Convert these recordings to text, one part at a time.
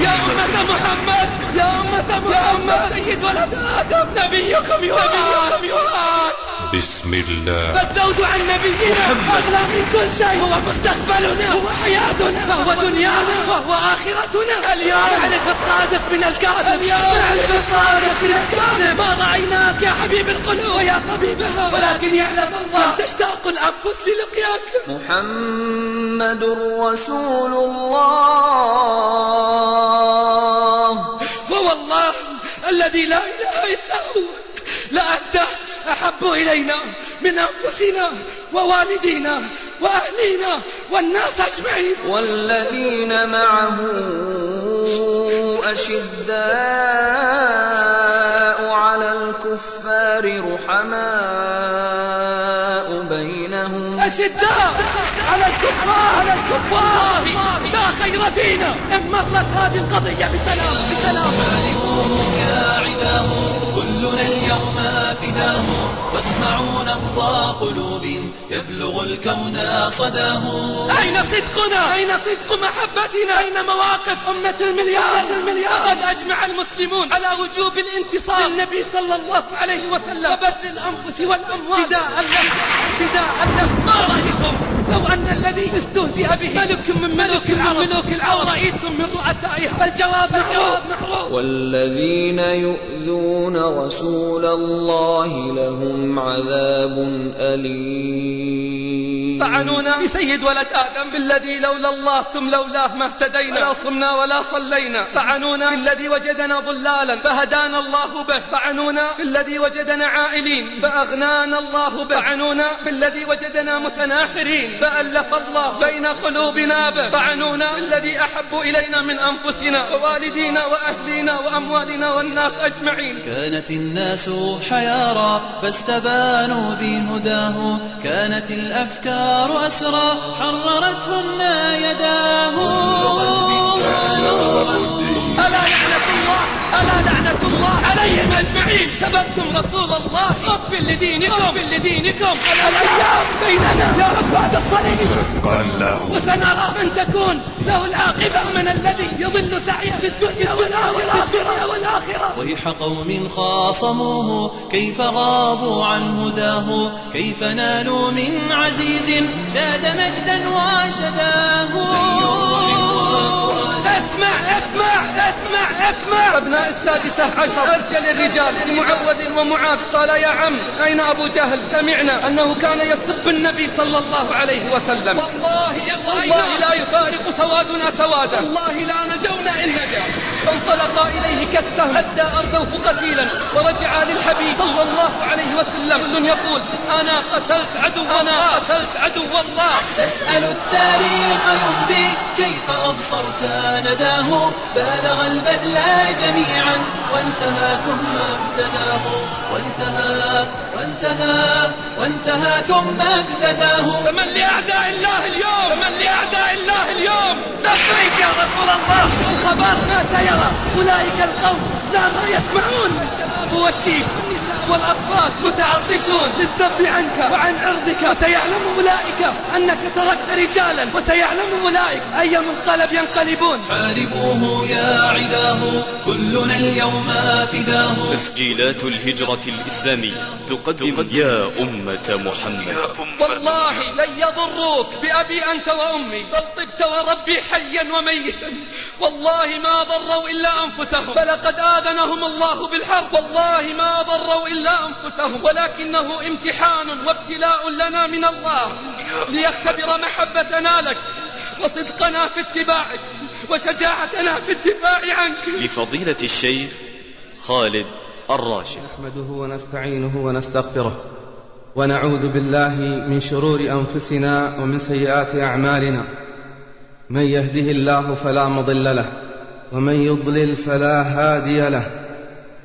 يا أمة محمد يا أمة محمد سيد ولد آدم نبيكم يراد يراد بسم الله. فالذود عن نبينا. أغلى من كل شيء هو مستقبلنا. هو حياتنا. وهو دنيانا. وهو آخرتنا. اليوم. نعرف الصادق من الكاذب. اليوم. نعرف الصادق من الكاذب. ما رأيناك يا حبيب القلوب. ويا طبيبها ولكن يعلم الله. تشتاق الأنفس للقياك؟ محمد رسول الله. هو الله الذي لا إله إلا هو. لأنت أحب إلينا من أنفسنا ووالدينا وأهلينا والناس أجمعين. والذين معه أشداء على الكفار رحماء بينهم. أشداء على الكفار على الكفار. لا خير فينا إن مرت هذه القضية بسلام بسلام. يا عداه كلنا اليوم فداه واسمعوا نبض قلوب يبلغ الكون صداه أين صدقنا؟ أين صدق محبتنا؟ أين مواقف أمة المليار؟ المليار. لقد أجمع المسلمون على وجوب الانتصار. للنبي صلى الله عليه وسلم. وبذل الأنفس والأموال. فداء له فداء له ما رأيكم؟ لو أن الذي استهزئ به ملك من ملوك العرب ملوك العرب. رئيس من رؤسائها الجواب معروف معروف والذين يؤذون رسول الله لهم عذاب أليم. طعنونا في سيد ولد آدم. في الذي لولا الله ثم لولاه ما اهتدينا. ولا صمنا ولا صلينا. طعنونا في الذي وجدنا ضلالا فهدانا الله به. طعنونا في الذي وجدنا عائلين فأغنانا الله به. طعنونا في الذي وجدنا متناحرين. فألف الله بين قلوبنا به. طعنونا في الذي أحب إلينا من أنفسنا ووالدينا وأهلينا وأموالنا والناس أجمعين. كانت الناس حيارى فاستبانوا بهداه. كانت الأفكار أسرى حررتهن يداه. ألا لعنة الله. عليهم أجمعين. سببتم رسول الله. أف لدينكم. أف لدينكم. الأيام بيننا. يا رب بعد الصليب. شقا له. وسنرى من تكون له العاقبة من الذي يضل سعيه في الدنيا والآخرة. والآخرة ويح قوم خاصموه. كيف غابوا عن هداه؟ كيف نالوا من عزيز؟ شاد مجدا وشداه اسمع اسمع اسمع. أبناء السادسة عشر. أرجل الرجال لمعوذ ومعاذ قال يا عم. أين أبو جهل؟ سمعنا أنه كان يسب النبي صلى الله عليه وسلم. والله والله لا يفارق سوادنا سوادا. والله لا نجونا إن نجا فانطلقا إليه كالسهم أدى أرضه قتيلا ورجع للحبيب صلى الله عليه وسلم. كل يقول أنا قتلت عدو أنا قتلت عدو الله. تسأل التاريخ ينبي كيف أبصرت. نداه بالغ البذل جميعا. وانتهى ثم ابتداه. وانتهى وانتهى وانتهى ثم ابتداه فمن لأعداء الله اليوم فمن لأعداء الله اليوم. لبيك يا رسول الله. الخبر ما سيرى. أولئك القوم لا ما يسمعون. الشباب والشيب والأطفال متعطشون للذب عنك وعن عرضك وسيعلم أولئك أنك تركت رجالا. وسيعلم أولئك أي منقلب ينقلبون. حاربوه يا عداه. كلنا اليوم فداه. تسجيلات الهجرة الإسلامية تقدم يا أمة محمد. والله لن يضروك بأبي أنت وأمي. بل طبت وربي حيا وميتا. والله ما ضروا إلا أنفسهم. فلقد آذنهم الله بالحرب. والله ما ضروا إلا أنفسهم ولكنه امتحان وابتلاء لنا من الله ليختبر محبتنا لك وصدقنا في اتباعك وشجاعتنا في الدفاع عنك. لفضيلة الشيخ خالد الراشد. نحمده ونستعينه ونستغفره ونعوذ بالله من شرور أنفسنا ومن سيئات أعمالنا. من يهده الله فلا مضل له ومن يضلل فلا هادي له.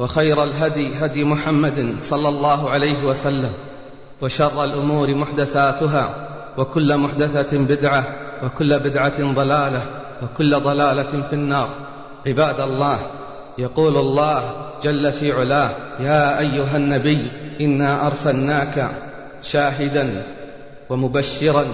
وخير الهدي هدي محمد صلى الله عليه وسلم وشر الأمور محدثاتها وكل محدثة بدعة وكل بدعة ضلالة وكل ضلالة في النار. عباد الله يقول الله جل في علاه يا أيها النبي إنا أرسلناك شاهدا ومبشرا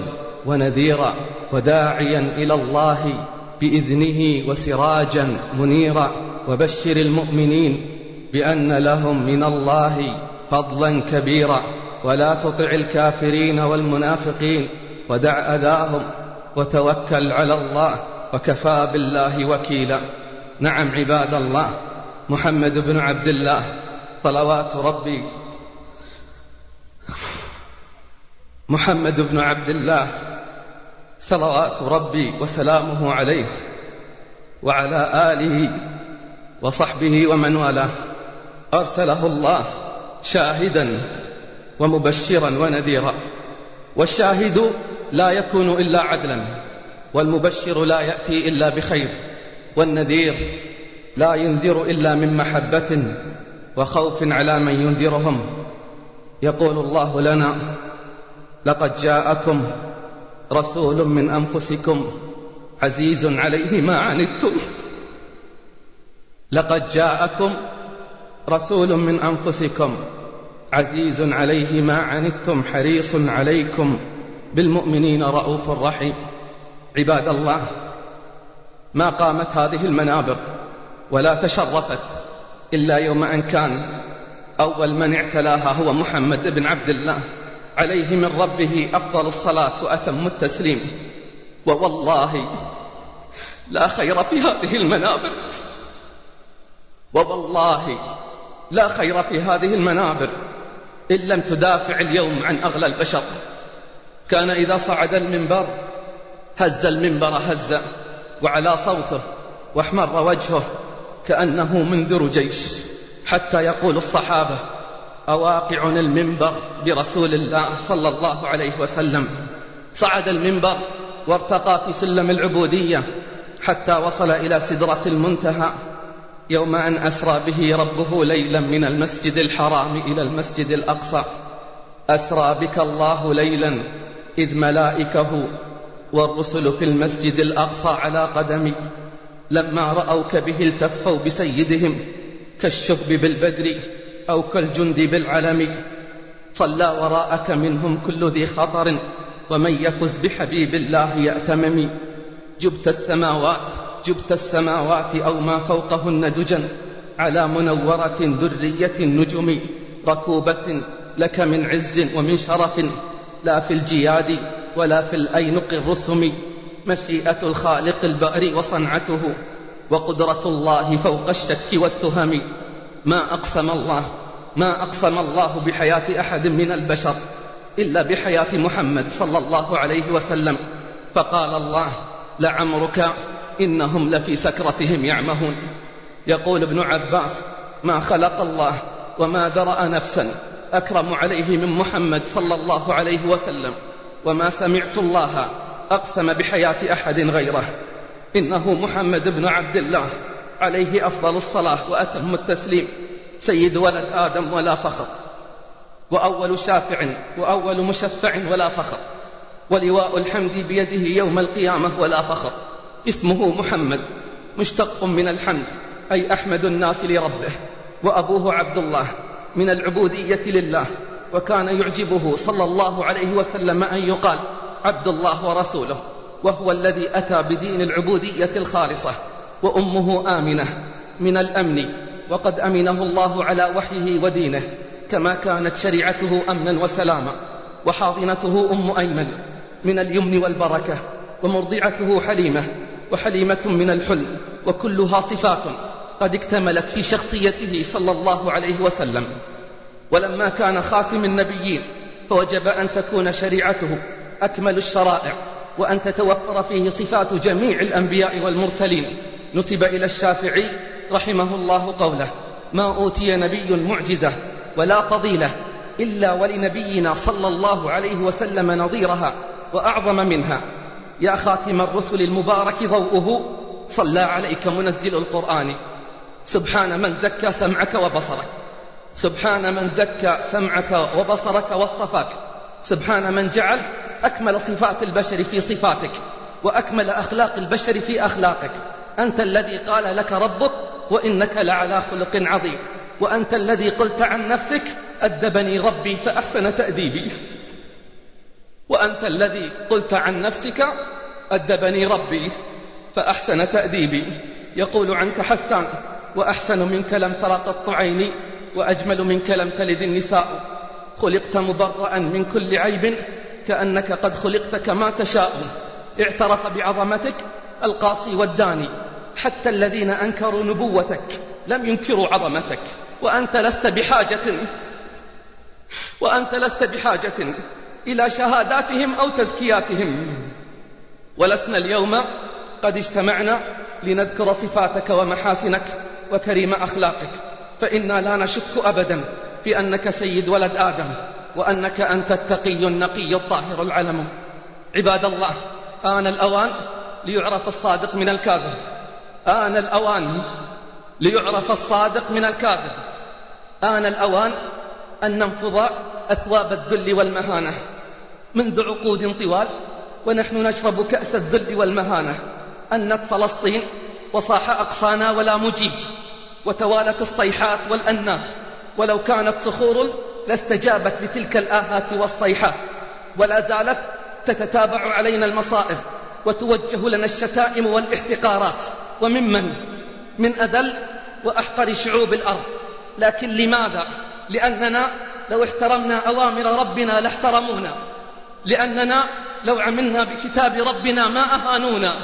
ونذيرا وداعيا إلى الله بإذنه وسراجا منيرا وبشر المؤمنين بأن لهم من الله فضلا كبيرا. ولا تطع الكافرين والمنافقين ودع أذاهم وتوكل على الله وكفى بالله وكيلا. نعم عباد الله محمد بن عبد الله صلوات ربي. محمد بن عبد الله صلوات ربي وسلامه عليه وعلى آله وصحبه ومن والاه. أرسله الله شاهدا ومبشرا ونذيرا. والشاهد لا يكون إلا عدلا والمبشر لا يأتي إلا بخير والنذير لا ينذر إلا من محبة وخوف على من ينذرهم. يقول الله لنا لقد جاءكم رسول من أنفسكم عزيز عليه ما عنتم. لقد جاءكم رسول من أنفسكم. عزيز عليه ما عنتم حريص عليكم. بالمؤمنين رؤوف رحيم. عباد الله ما قامت هذه المنابر ولا تشرفت إلا يوم أن كان أول من اعتلاها هو محمد بن عبد الله. عليه من ربه أفضل الصلاة وأتم التسليم. ووالله لا خير في هذه المنابر. ووالله لا خير في هذه المنابر إن لم تدافع اليوم عن أغلى البشر. كان إذا صعد المنبر هز المنبر هزا وعلى صوته واحمر وجهه كأنه منذر جيش حتى يقول الصحابة أواقع المنبر برسول الله صلى الله عليه وسلم. صعد المنبر وارتقى في سلم العبودية حتى وصل إلى سدرة المنتهى. يوم أن أسرى به ربه ليلا من المسجد الحرام إلى المسجد الأقصى. أسرى بك الله ليلا إذ ملائكه والرسل في المسجد الأقصى على قدمي. لما رأوك به التفوا بسيدهم كالشهب بالبدر أو كالجند بالعلم. صلى وراءك منهم كل ذي خطر ومن يفز بحبيب الله يأتمم. جبت السماوات جبت السماوات أو ما فوقهن دجا على منورة ذرية النجم ركوبة لك من عز ومن شرف لا في الجياد ولا في الأينق الرسم مشيئة الخالق البأر وصنعته وقدرة الله فوق الشك والتهم. ما أقسم الله ما أقسم الله بحياة أحد من البشر إلا بحياة محمد صلى الله عليه وسلم. فقال الله لعمرك إنهم لفي سكرتهم يعمهون. يقول ابن عباس ما خلق الله وما درأ نفسا أكرم عليه من محمد صلى الله عليه وسلم وما سمعت الله أقسم بحياة أحد غيره. إنه محمد بن عبد الله عليه أفضل الصلاة وأتم التسليم سيد ولد آدم ولا فخر. وأول شافع وأول مشفع ولا فخر. ولواء الحمد بيده يوم القيامة ولا فخر. اسمه محمد مشتق من الحمد أي أحمد الناس لربه وأبوه عبد الله من العبودية لله وكان يعجبه صلى الله عليه وسلم أن يقال عبد الله ورسوله وهو الذي أتى بدين العبودية الخالصة وأمه آمنة من الأمن وقد أمنه الله على وحيه ودينه كما كانت شريعته أمنا وسلاما وحاضنته أم أيمن من اليمن والبركة ومرضعته حليمة وحليمة من الحلم وكلها صفات قد اكتملت في شخصيته صلى الله عليه وسلم. ولما كان خاتم النبيين فوجب أن تكون شريعته أكمل الشرائع وأن تتوفر فيه صفات جميع الأنبياء والمرسلين. نسب إلى الشافعي رحمه الله قوله ما أوتي نبي معجزة ولا فضيلة إلا ولنبينا صلى الله عليه وسلم نظيرها وأعظم منها يا خاتم الرسل المبارك ضوءه صلى عليك منزل القرآن. سبحان من زكى سمعك وبصرك. سبحان من زكى سمعك وبصرك واصطفاك. سبحان من جعل أكمل صفات البشر في صفاتك وأكمل أخلاق البشر في أخلاقك. أنت الذي قال لك ربك وإنك لعلى خلق عظيم. وأنت الذي قلت عن نفسك أدبني ربي فأحسن تأديبي. وأنت الذي قلت عن نفسك أدبني ربي فأحسن تأديبي. يقول عنك حسان وأحسن منك لم تر قط عيني وأجمل منك لم تلد النساء. خلقت مبرأ من كل عيب كأنك قد خلقت كما تشاء. اعترف بعظمتك القاصي والداني. حتى الذين أنكروا نبوتك لم ينكروا عظمتك. وأنت لست بحاجة وأنت لست بحاجة. إلى شهاداتهم أو تزكياتهم. ولسنا اليوم قد اجتمعنا لنذكر صفاتك ومحاسنك وكريم أخلاقك. فإنا لا نشك أبدا في أنك سيد ولد آدم وأنك أنت التقي النقي الطاهر العلم. عباد الله آن الأوان ليعرف الصادق من الكاذب. آن الأوان ليعرف الصادق من الكاذب. آن الأوان أن ننفض أثواب الذل والمهانة. منذ عقود طوال ونحن نشرب كأس الذل والمهانة. أنت فلسطين وصاح أقصانا ولا مجيب وتوالت الصيحات والأنات. ولو كانت صخور لاستجابت لتلك الآهات والصيحات. ولا زالت تتتابع علينا المصائب وتوجه لنا الشتائم والاحتقارات. وممن؟ من أذل وأحقر شعوب الأرض. لكن لماذا؟ لأننا لو احترمنا أوامر ربنا لاحترمونا. لأننا لو عملنا بكتاب ربنا ما أهانونا.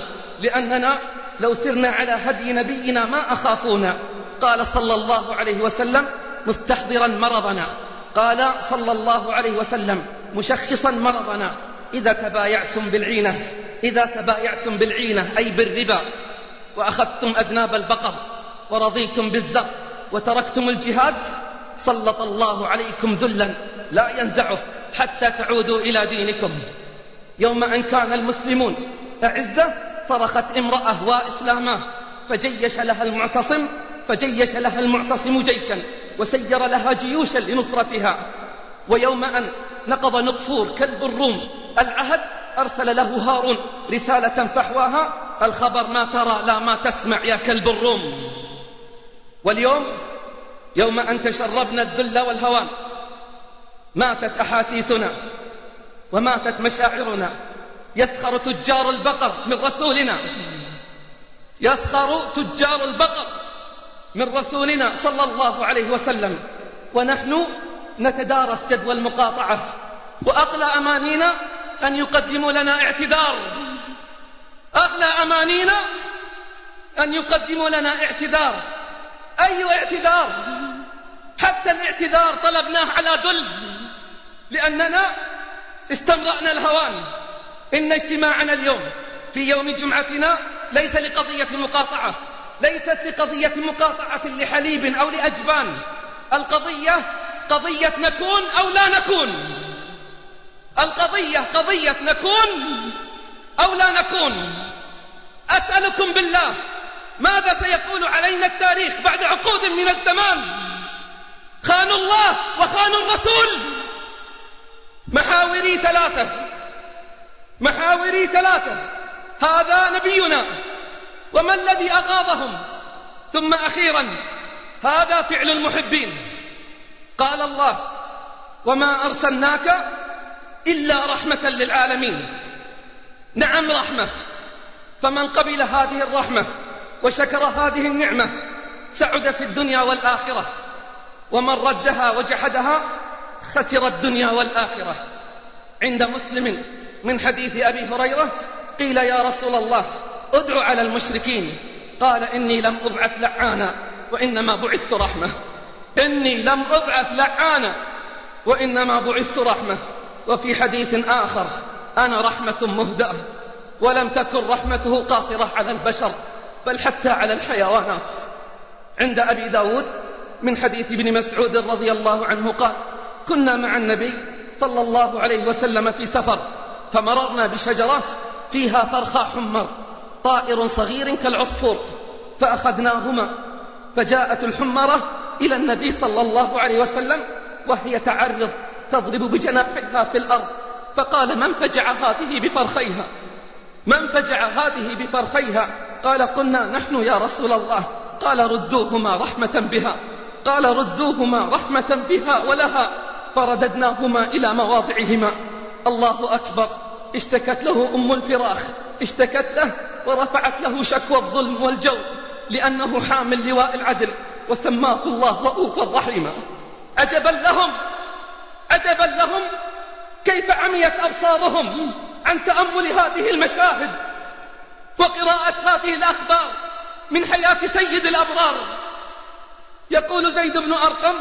لأننا لو سرنا على هدي نبينا ما أخافونا. قال صلى الله عليه وسلم مستحضرا مرضنا. قال صلى الله عليه وسلم مشخصا مرضنا. إذا تبايعتم بالعينة. إذا تبايعتم بالعينة أي بالربا. وأخذتم أذناب البقر. ورضيتم بالزر. وتركتم الجهاد. سلط الله عليكم ذلا لا ينزعه. حتى تعودوا إلى دينكم. يوم أن كان المسلمون أعزة صرخت امرأة وإسلاما فجيش لها المعتصم فجيش لها المعتصم جيشا وسير لها جيوشا لنصرتها. ويوم أن نقض نقفور كلب الروم العهد أرسل له هارون رسالة فحواها الخبر ما ترى لا ما تسمع يا كلب الروم. واليوم يوم أن تشربنا الذل والهوان ماتت أحاسيسنا وماتت مشاعرنا. يسخر تجار البقر من رسولنا. يسخر تجار البقر من رسولنا صلى الله عليه وسلم. ونحن نتدارس جدوى المقاطعة. وأقلى أمانينا أن يقدموا لنا اعتذار. أغلى أمانينا أن يقدموا لنا اعتذار. أي اعتذار؟ حتى الاعتذار طلبناه على ذل. لأننا استمرأنا الهوان. إن اجتماعنا اليوم في يوم جمعتنا ليس لقضية مقاطعة ليست لقضية مقاطعة لحليب أو لأجبان. القضية قضية نكون أو لا نكون. القضية قضية نكون أو لا نكون. أسألكم بالله ماذا سيقول علينا التاريخ بعد عقود من الزمان؟ خانوا الله وخانوا الرسول! محاوري ثلاثة. محاوري ثلاثة. هذا نبينا. وما الذي أغاضهم؟ ثم أخيرا هذا فعل المحبين. قال الله وما أرسلناك إلا رحمة للعالمين. نعم رحمة. فمن قبل هذه الرحمة وشكر هذه النعمة سعد في الدنيا والآخرة. ومن ردها وجحدها خسر الدنيا والآخرة. عند مسلم من حديث أبي هريرة قيل يا رسول الله ادعو على المشركين. قال إني لم أبعث لعانا وإنما بعثت رحمة. إني لم أبعث لعانا وإنما بعثت رحمة. وفي حديث آخر أنا رحمة مهدأة ولم تكن رحمته قاصرة على البشر بل حتى على الحيوانات. عند أبي داود من حديث ابن مسعود رضي الله عنه قال كنا مع النبي صلى الله عليه وسلم في سفر فمررنا بشجرة فيها فرخا حمر طائر صغير كالعصفور فأخذناهما فجاءت الحمرة إلى النبي صلى الله عليه وسلم وهي تعرض تضرب بجناحها في الأرض فقال من فجع هذه بفرخيها؟ من فجع هذه بفرخيها؟ قال قلنا نحن يا رسول الله. قال ردوهما رحمة بها. قال ردوهما رحمة بها ولها. فرددناهما إلى مواضعهما. الله أكبر. اشتكت له أم الفراخ. اشتكت له ورفعت له شكوى الظلم والجور لأنه حامل لواء العدل وسماه الله رؤوفا رحيما. عجبا لهم. عجبا لهم. كيف عميت أبصارهم عن تأمل هذه المشاهد وقراءة هذه الأخبار من حياة سيد الأبرار؟ يقول زيد بن أرقم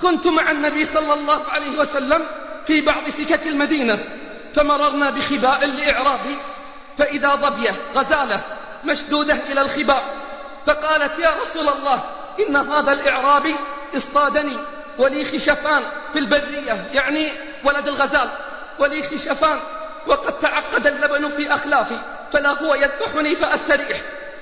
كنت مع النبي صلى الله عليه وسلم في بعض سكك المدينة فمررنا بخباء لإعرابي فإذا ظبية غزالة مشدودة إلى الخباء فقالت يا رسول الله إن هذا الإعرابي اصطادني ولي خشفان في البرية يعني ولد الغزال ولي خشفان وقد تعقد اللبن في أخلافي فلا هو يذبحني فأستريح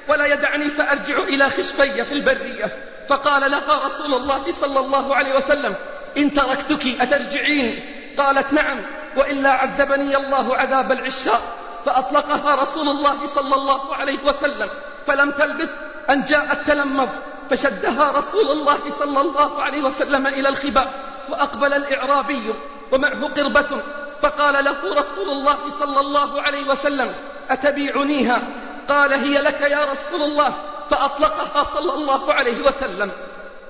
ولا يدعني فأرجع إلى خشفي في البرية. فقال لها رسول الله صلى الله عليه وسلم إن تركتك أترجعين؟ قالت نعم وإلا عذبني الله عذاب العشاء فأطلقها رسول الله صلى الله عليه وسلم فلم تلبث أن جاء التلمذ فشدها رسول الله صلى الله عليه وسلم إلى الخباء وأقبل الإعرابي ومعه قربة فقال له رسول الله صلى الله عليه وسلم أتبيعنيها؟ قال هي لك يا رسول الله فأطلقها صلى الله عليه وسلم.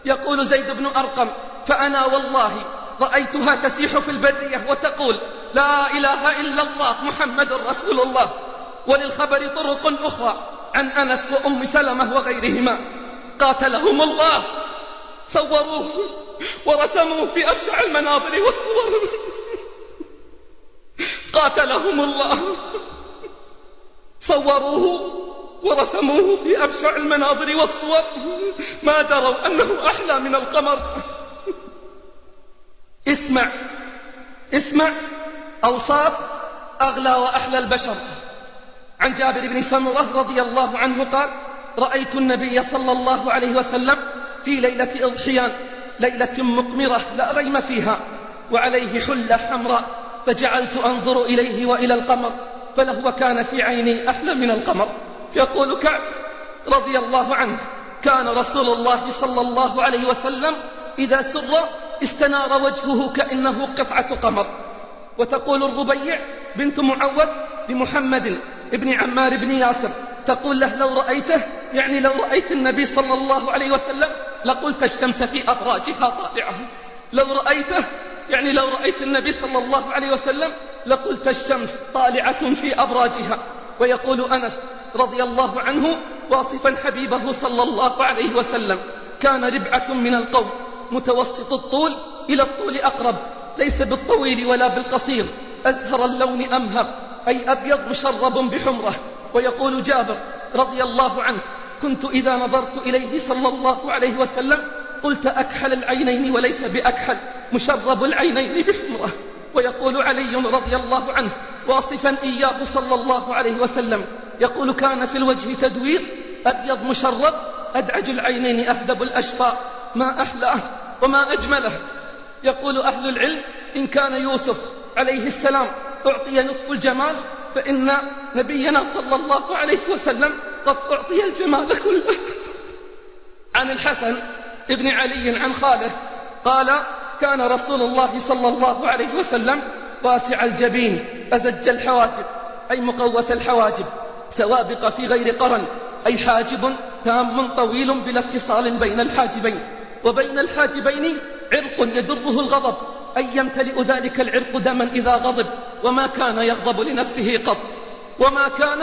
يقول زيد بن أرقم فأنا والله رأيتها تسيح في البرية وتقول لا إله إلا الله محمد رسول الله. وللخبر طرق أخرى عن أنس وأم سلمة وغيرهما. قاتلهم الله. صوروه ورسموه في أبشع المناظر والصور. قاتلهم الله. صوروه ورسموه في أبشع المناظر والصور. ما دروا أنه أحلى من القمر. اسمع اسمع. أوصاف أغلى وأحلى البشر. عن جابر بن سمرة رضي الله عنه قال رأيت النبي صلى الله عليه وسلم في ليلة إضحيان ليلة مقمرة لا غيم فيها وعليه حلة حمراء فجعلت أنظر إليه وإلى القمر فلهو كان في عيني أحلى من القمر. يقول كعب رضي الله عنه كان رسول الله صلى الله عليه وسلم إذا سر استنار وجهه كأنه قطعة قمر. وتقول الربيع بنت معوذ لمحمد ابن عمار بن ياسر تقول له لو رأيته يعني لو رأيت النبي صلى الله عليه وسلم لقلت الشمس في أبراجها طالعة لو رأيته يعني لو رأيت النبي صلى الله عليه وسلم لقلت الشمس طالعة في أبراجها ويقول أنس رضي الله عنه واصفا حبيبه صلى الله عليه وسلم. كان ربعة من القوم متوسط الطول إلى الطول أقرب ليس بالطويل ولا بالقصير. أزهر اللون أمهر أي أبيض مشرب بحمرة. ويقول جابر رضي الله عنه كنت إذا نظرت إليه صلى الله عليه وسلم قلت أكحل العينين وليس بأكحل مشرب العينين بحمرة. ويقول علي رضي الله عنه واصفا إياه صلى الله عليه وسلم يقول كان في الوجه تدوير أبيض مشرب أدعج العينين أهدب الأشفاء ما أحلاه وما أجمله. يقول أهل العلم إن كان يوسف عليه السلام أعطي نصف الجمال فإن نبينا صلى الله عليه وسلم قد أعطي الجمال كله. عن الحسن ابن علي عن خاله قال كان رسول الله صلى الله عليه وسلم واسع الجبين أزج الحواجب أي مقوس الحواجب. سوابق في غير قرن أي حاجب تام طويل بلا اتصال بين الحاجبين. وبين الحاجبين عرق يدره الغضب أي يمتلئ ذلك العرق دما إذا غضب. وما كان يغضب لنفسه قط وما كان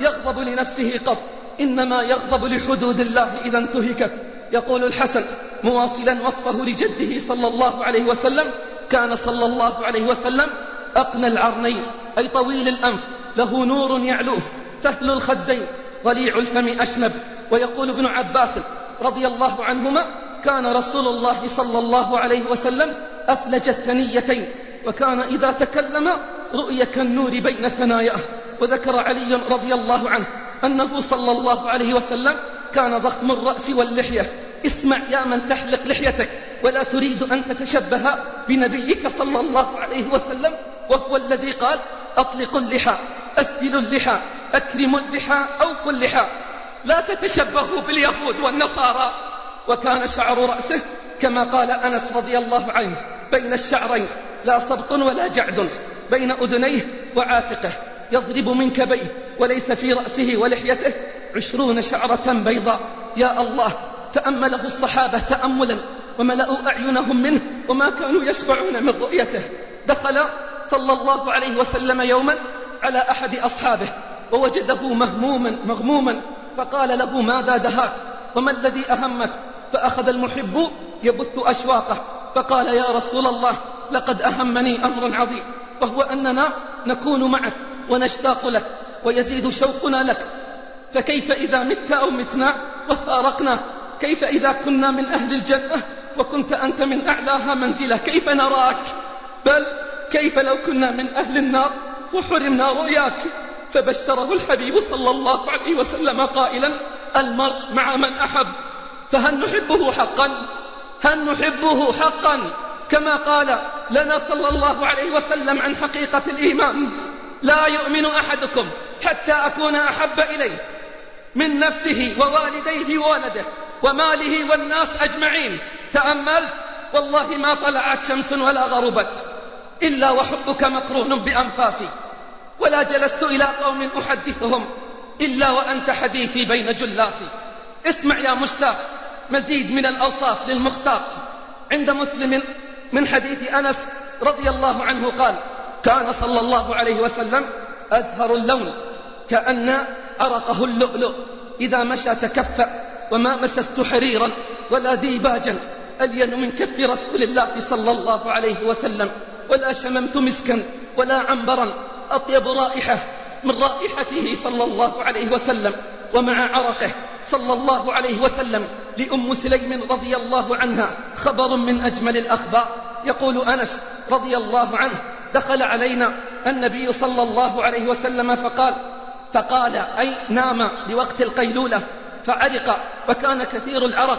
يغضب لنفسه قط. إنما يغضب لحدود الله إذا انتهكت. يقول الحسن مواصلا وصفه لجده صلى الله عليه وسلم كان صلى الله عليه وسلم أقنى العرنين أي طويل الأنف له نور يعلوه. سهل الخدين ضليع الفم أشنب. ويقول ابن عباس رضي الله عنهما كان رسول الله صلى الله عليه وسلم أفلج الثنيتين وكان إذا تكلم رؤي كالنور بين ثناياه. وذكر علي رضي الله عنه أنه صلى الله عليه وسلم كان ضخم الرأس واللحية. اسمع يا من تحلق لحيتك ولا تريد أن تتشبه بنبيك صلى الله عليه وسلم وهو الذي قال أطلقوا اللحى أسدلوا اللحى. أكرموا اللحى أوفوا اللحى لا تتشبهوا باليهود والنصارى. وكان شعر رأسه كما قال أنس رضي الله عنه بين الشعرين لا صبط ولا جعد بين أذنيه وعاتقه يضرب من كبيه وليس في رأسه ولحيته عشرون شعرة بيضاء. يا الله تأمله الصحابة تأملا وملأوا أعينهم منه وما كانوا يشبعون من رؤيته. دخل صلى الله عليه وسلم يوما على أحد أصحابه ووجده مهموما مغموما. فقال له ماذا دهاك؟ وما الذي أهمك؟ فأخذ المحب يبث أشواقه. فقال يا رسول الله لقد أهمني أمر عظيم وهو أننا نكون معك ونشتاق لك ويزيد شوقنا لك. فكيف إذا مت أو متنا وفارقنا؟ كيف إذا كنا من أهل الجنة وكنت أنت من أعلاها منزلة؟ كيف نراك؟ بل كيف لو كنا من أهل النار وحرمنا رؤياك؟ فبشره الحبيب صلى الله عليه وسلم قائلا المرء مع من أحب فهل نحبه حقا؟ هل نحبه حقا؟ كما قال لنا صلى الله عليه وسلم عن حقيقة الإيمان لا يؤمن أحدكم حتى أكون أحب إليه من نفسه ووالديه وولده وماله والناس أجمعين تأمل والله ما طلعت شمس ولا غربت إلا وحبك مقرون بأنفاسي. ولا جلست إلى قوم أحدثهم إلا وأنت حديثي بين جلاسي. اسمع يا مشتاق مزيد من الأوصاف للمختار. عند مسلم من حديث أنس رضي الله عنه قال كان صلى الله عليه وسلم أزهر اللون كأن عرقه اللؤلؤ. إذا مشى تكفأ وما مسست حريرا ولا ديباجا ألين من كف رسول الله صلى الله عليه وسلم ولا شممت مسكا ولا عنبرا. أطيب رائحة من رائحته صلى الله عليه وسلم ومع عرقه صلى الله عليه وسلم لأم سليم رضي الله عنها خبر من أجمل الأخبار. يقول أنس رضي الله عنه دخل علينا النبي صلى الله عليه وسلم فقال فقال أي نام لوقت القيلولة فعرق وكان كثير العرق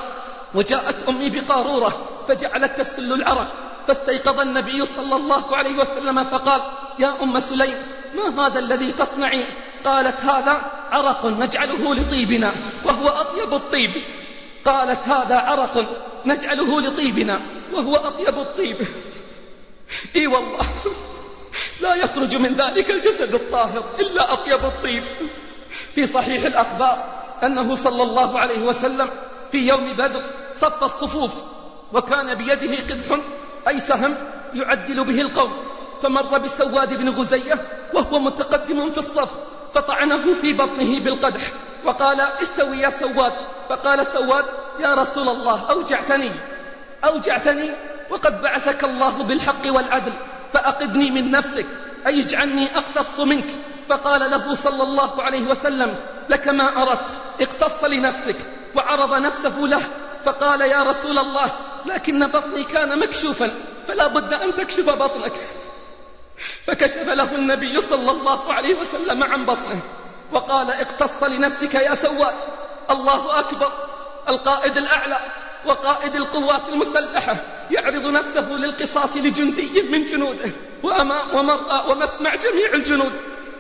وجاءت أمي بقارورة فجعلت تسل العرق فاستيقظ النبي صلى الله عليه وسلم فقال يا أم سليم ما هذا الذي تصنعين؟ قالت هذا عرق نجعله لطيبنا وهو أطيب الطيب. قالت هذا عرق نجعله لطيبنا وهو أطيب الطيب. إي والله لا يخرج من ذلك الجسد الطاهر إلا أطيب الطيب. في صحيح الأخبار أنه صلى الله عليه وسلم في يوم بدر صف الصفوف وكان بيده قدح أي سهم يعدل به القوم. فمر بسواد بن غزية وهو متقدم في الصف فطعنه في بطنه بالقدح وقال استوي يا سواد. فقال سواد يا رسول الله أوجعتني أوجعتني وقد بعثك الله بالحق والعدل فأقدني من نفسك أي اجعلني أقتص منك. فقال له صلى الله عليه وسلم لك ما أردت اقتص لنفسك وعرض نفسه له. فقال يا رسول الله لكن بطني كان مكشوفا فلا بد أن تكشف بطنك. فكشف له النبي صلى الله عليه وسلم عن بطنه وقال اقتص لنفسك يا سواد الله أكبر القائد الأعلى وقائد القوات المسلحة يعرض نفسه للقصاص لجندي من جنوده وأمام ومرأى ومسمع جميع الجنود.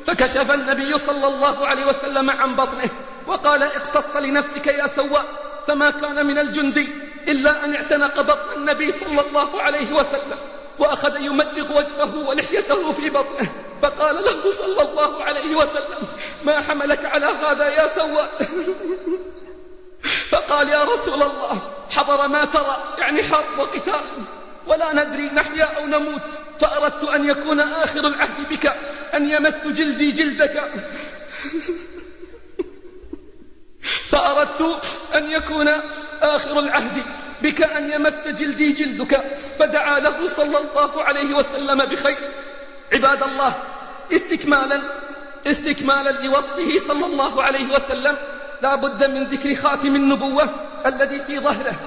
فكشف النبي صلى الله عليه وسلم عن بطنه وقال اقتص لنفسك يا سواء فما كان من الجندي إلا أن اعتنق بطن النبي صلى الله عليه وسلم. وأخذ يملغ وجهه ولحيته في بطنه فقال له صلى الله عليه وسلم ما حملك على هذا يا سواء فقال يا رسول الله حضر ما ترى يعني حرب وقتال ولا ندري نحيا أو نموت فأردت أن يكون آخر العهد بك أن يمس جلدي جلدك. فأردت أن يكون آخر العهد بك أن يمس جلدي جلدك فدعا له صلى الله عليه وسلم بخير. عباد الله استكمالا استكمالا لوصفه صلى الله عليه وسلم لا بد من ذكر خاتم النبوة الذي في ظهره.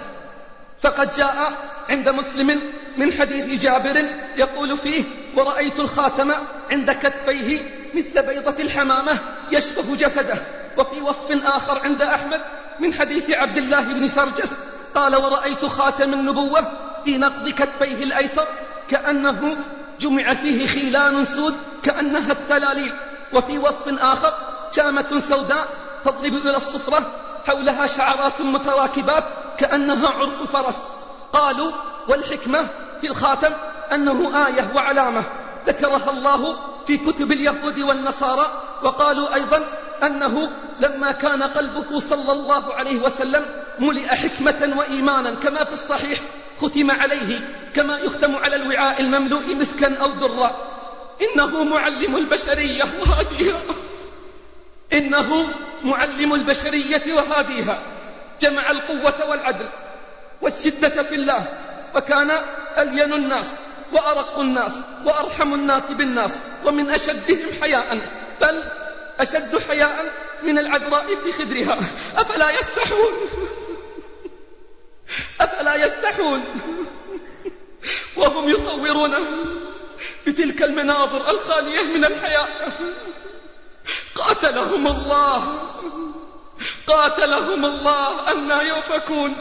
فقد جاء عند مسلم من حديث جابر يقول فيه ورأيت الخاتم عند كتفيه مثل بيضة الحمامة يشبه جسده. وفي وصف آخر عند أحمد من حديث عبد الله بن سرجس قال ورأيت خاتم النبوة في نقض كتفيه الأيسر كأنه جمع فيه خيلان سود كأنها الثلاليل وفي وصف آخر شامة سوداء تضرب إلى الصفرة حولها شعرات متراكبات كأنها عرف فرس. قالوا والحكمة في الخاتم أنه آية وعلامة ذكرها الله في كتب اليهود والنصارى وقالوا أيضا أنه لما كان قلبه صلى الله عليه وسلم ملئ حكمة وإيمانا كما في الصحيح ختم عليه كما يختم على الوعاء المملوء مسكا أو درا إنه معلم البشرية وهاديها. إنه معلم البشرية وهاديها. جمع القوة والعدل والشدة في الله. وكان ألين الناس وأرق الناس وأرحم الناس بالناس ومن أشدهم حياء. بل أشد حياء من العذراء في خدرها. أفلا يستحون؟ أفلا يستحون؟ وهم يصورونه بتلك المناظر الخالية من الحياء. قاتلهم الله. قاتلهم الله. أنا يؤفكون.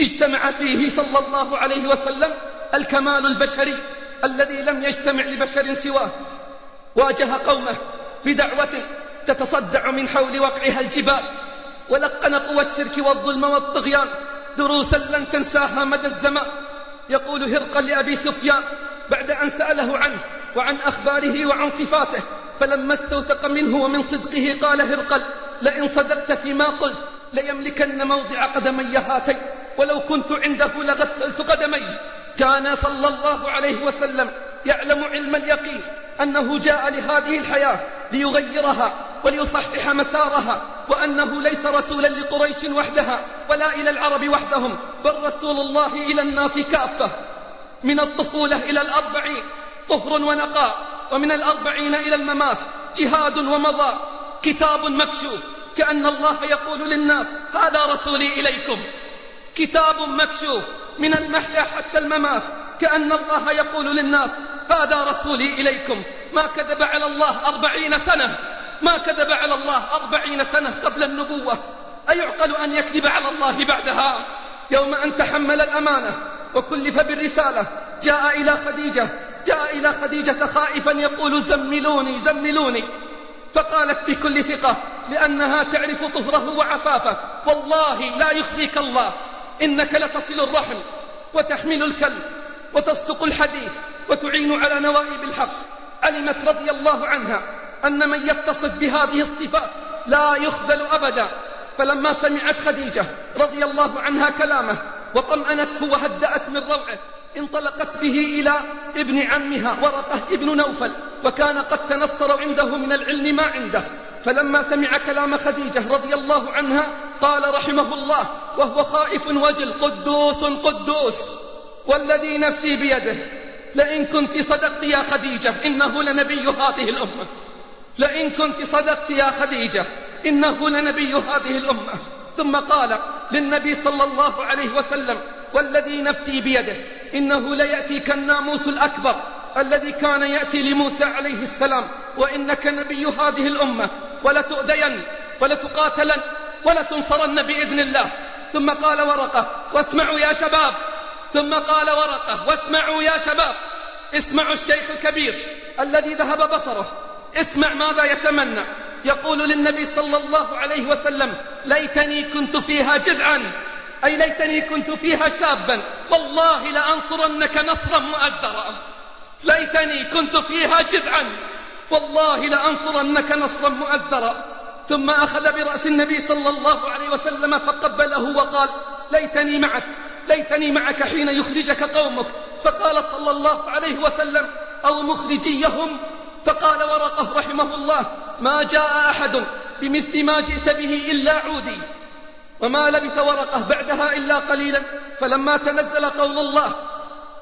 اجتمع فيه صلى الله عليه وسلم الكمال البشري الذي لم يجتمع لبشر سواه. واجه قومه بدعوة تتصدع من حول وقعها الجبال. ولقن قوى الشرك والظلم والطغيان. دروسا لن تنساها مدى الزمان. يقول هرقل لأبي سفيان بعد أن سأله عنه وعن أخباره وعن صفاته. فلما استوثق منه ومن صدقه قال هرقل لئن صدقت فيما قلت ليملكن موضع قدمي هاتين. ولو كنت عنده لغسلت قدمي. كان صلى الله عليه وسلم يعلم علم اليقين أنه جاء لهذه الحياة ليغيرها. وليصحح مسارها وأنه ليس رسولا لقريش وحدها ولا إلى العرب وحدهم بل رسول الله إلى الناس كافة. من الطفولة إلى الأربعين طهر ونقاء. ومن الأربعين إلى الممات جهاد ومضى. كتاب مكشوف كأن الله يقول للناس هذا رسولي إليكم. كتاب مكشوف من المحيا حتى الممات كأن الله يقول للناس هذا رسولي إليكم. ما كذب على الله أربعين سنة. ما كذب على الله أربعين سنة قبل النبوة. أيعقل أن يكذب على الله بعدها؟ يوم أن تحمل الأمانة وكلف بالرسالة. جاء إلى خديجة. جاء إلى خديجة خائفا يقول زملوني زملوني. فقالت بكل ثقة لأنها تعرف طهره وعفافه. والله لا يخزيك الله. إنك لتصل الرحم وتحمل الكلب وتصدق الحديث وتعين على نوائب الحق. علمت رضي الله عنها. أن من يتصف بهذه الصفات لا يخذل أبدا. فلما سمعت خديجة رضي الله عنها كلامه وطمأنته وهدأت من روعه انطلقت به إلى ابن عمها ورقة ابن نوفل وكان قد تنصر عنده من العلم ما عنده. فلما سمع كلام خديجة رضي الله عنها قال رحمه الله وهو خائف وجل قدوس قدوس والذي نفسي بيده لئن كنت صدقت يا خديجة إنه لنبي هذه الأمة. لئن كنت صدقت يا خديجة إنه لنبي هذه الأمة. ثم قال للنبي صلى الله عليه وسلم والذي نفسي بيده إنه ليأتيك الناموس الأكبر الذي كان يأتي لموسى عليه السلام وإنك نبي هذه الأمة ولتؤذين ولتقاتلن ولتنصرن بإذن الله. ثم قال ورقة واسمعوا يا شباب. ثم قال ورقة واسمعوا يا شباب. اسمعوا الشيخ الكبير الذي ذهب بصره. اسمع ماذا يتمنى. يقول للنبي صلى الله عليه وسلم ليتني كنت فيها جذعا. أي ليتني كنت فيها شابا. والله لأنصرنك نصرا مؤزرا ليتني كنت فيها جذعا. والله لأنصرنك نصرا مؤزرا ثم أخذ برأس النبي صلى الله عليه وسلم فقبله وقال ليتني معك. ليتني معك حين يخرجك قومك. فقال صلى الله عليه وسلم أو مخرجيهم فقال ورقه رحمه الله ما جاء أحد بمثل ما جئت به إلا عودي. وما لبث ورقة بعدها إلا قليلا. فلما تنزل قول الله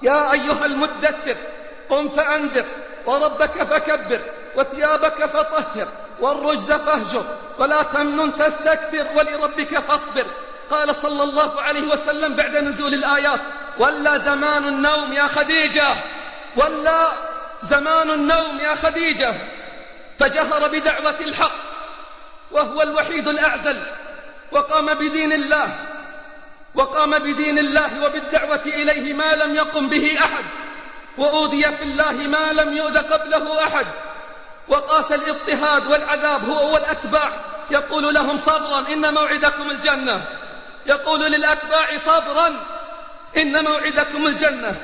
يا أيها المدثر قم فأنذر وربك فكبر وثيابك فطهر والرجز فاهجر ولا تمنن تستكثر ولربك فاصبر. قال صلى الله عليه وسلم بعد نزول الآيات ولا زمان النوم يا خديجة ولا زمان النوم يا خديجة فجهر بدعوة الحق وهو الوحيد الأعزل وقام بدين الله وقام بدين الله وبالدعوة إليه ما لم يقم به أحد وأوذي في الله ما لم يؤذ قبله أحد وقاس الاضطهاد والعذاب هو والأتباع يقول لهم صبرا إن موعدكم الجنة. يقول للأتباع صبرا إن موعدكم الجنة.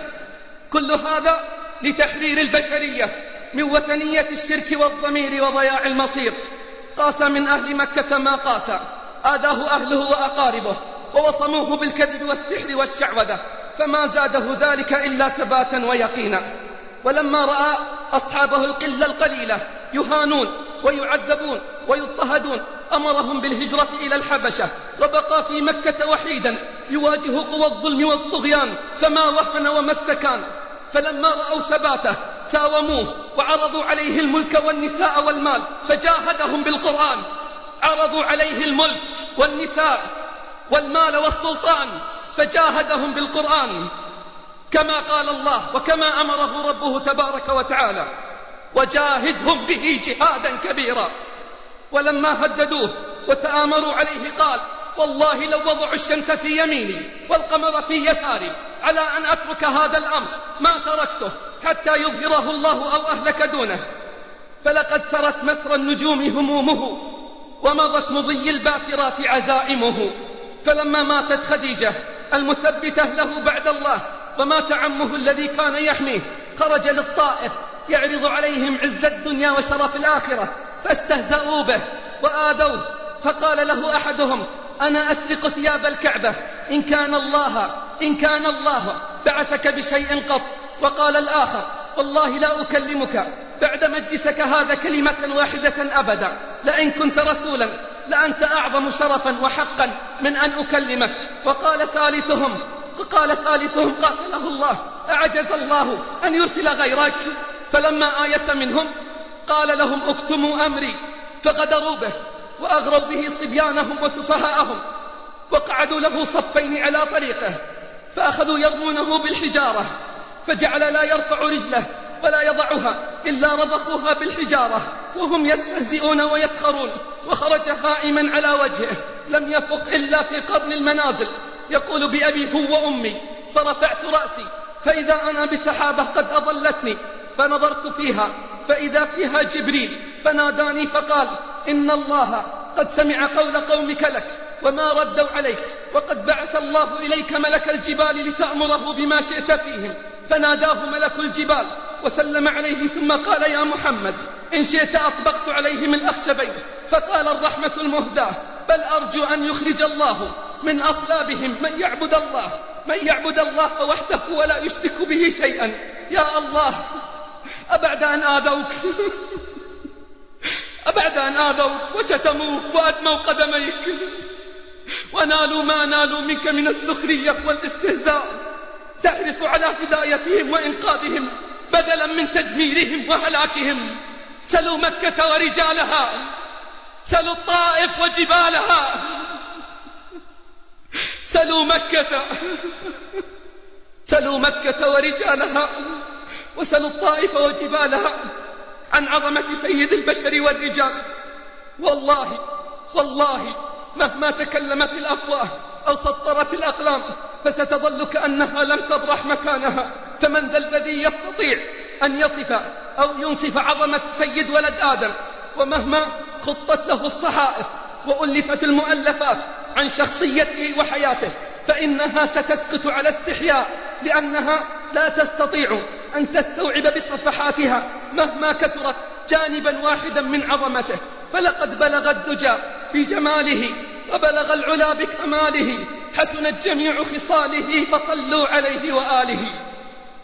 كل هذا لتحرير البشرية من وثنية الشرك والضمير وضياع المصير. قاس من أهل مكة ما قاس. آذاه أهله وأقاربه ووصموه بالكذب والسحر والشعوذة. فما زاده ذلك إلا ثباتا ويقينا. ولما رأى أصحابه القلة القليلة يهانون ويعذبون ويضطهدون أمرهم بالهجرة إلى الحبشة. وبقى في مكة وحيدا يواجه قوى الظلم والطغيان فما وهن وما استكان. فلما رأوا ثباته ساوموه وعرضوا عليه الملك والنساء والمال فجاهدهم بالقرآن. عرضوا عليه الملك والنساء والمال والسلطان فجاهدهم بالقرآن. كما قال الله وكما أمره ربه تبارك وتعالى وجاهدهم به جهادا كبيرا. ولما هددوه وتآمروا عليه قال والله لو وضعوا الشمس في يميني والقمر في يساري على أن أترك هذا الأمر ما تركته حتى يظهره الله أو أهلك دونه. فلقد سرت مسر النجوم همومه ومضت مضي الباثرات عزائمه. فلما ماتت خديجة المثبتة له بعد الله ومات عمه الذي كان يحميه خرج للطائف يعرض عليهم عز الدنيا وشرف الآخرة فاستهزأوا به وآذوه فقال له أحدهم أنا أسرق ثياب الكعبة. إن كان الله إن كان الله بعثك بشيء قط وقال الآخر والله لا أكلمك. بعد مجلسك هذا كلمة واحدة أبدا. لئن كنت رسولا لأنت أعظم شرفا وحقا من أن أكلمك. وقال ثالثهم وقال ثالثهم قاتله الله أعجز الله أن يرسل غيرك. فلما آيس منهم قال لهم اكتموا أمري فغدروا به. وأغروا به صبيانهم وسفهاءهم وقعدوا له صفين على طريقه فأخذوا يرمونه بالحجارة فجعل لا يرفع رجله ولا يضعها إلا رضخوها بالحجارة وهم يستهزئون ويسخرون وخرج هائما على وجهه لم يفق إلا في قرن المنازل يقول بأبي هو وأمي فرفعت رأسي فإذا أنا بسحابة قد أضلتني فنظرت فيها فإذا فيها جبريل فناداني فقال إن الله قد سمع قول قومك لك وما ردوا عليك وقد بعث الله إليك ملك الجبال لتأمره بما شئت فيهم. فناداه ملك الجبال وسلم عليه ثم قال يا محمد إن شئت أطبقت عليهم الأخشبين فقال الرحمة المهداة بل أرجو أن يخرج الله من أصلابهم. من يعبد الله من يعبد الله وحده ولا يشرك به شيئا. يا الله أبعد أن آذوك. أبعد أن آذوك وشتموك وأدموا قدميك. ونالوا ما نالوا منك من السخرية والاستهزاء. تحرص على هدايتهم وإنقاذهم بدلا من تدميرهم وهلاكهم. سلوا مكة ورجالها. سلوا الطائف وجبالها. سلوا مكة. سلوا مكة ورجالها. وسلوا الطائف وجبالها. عن عظمة سيد البشر والرجال. والله والله مهما تكلمت الأفواه أو سطرت الأقلام فستظل كأنها لم تبرح مكانها. فمن ذا الذي يستطيع أن يصف أو ينصف عظمة سيد ولد آدم ومهما خطت له الصحائف وألفت المؤلفات عن شخصيته وحياته فإنها ستسكت على استحياء لأنها لا تستطيع أن تستوعب بصفحاتها مهما كثرت جانبا واحدا من عظمته. فلقد بلغ الدجى بجماله وبلغ العلا بكماله. حسنت جميع خصاله فصلوا عليه وآله.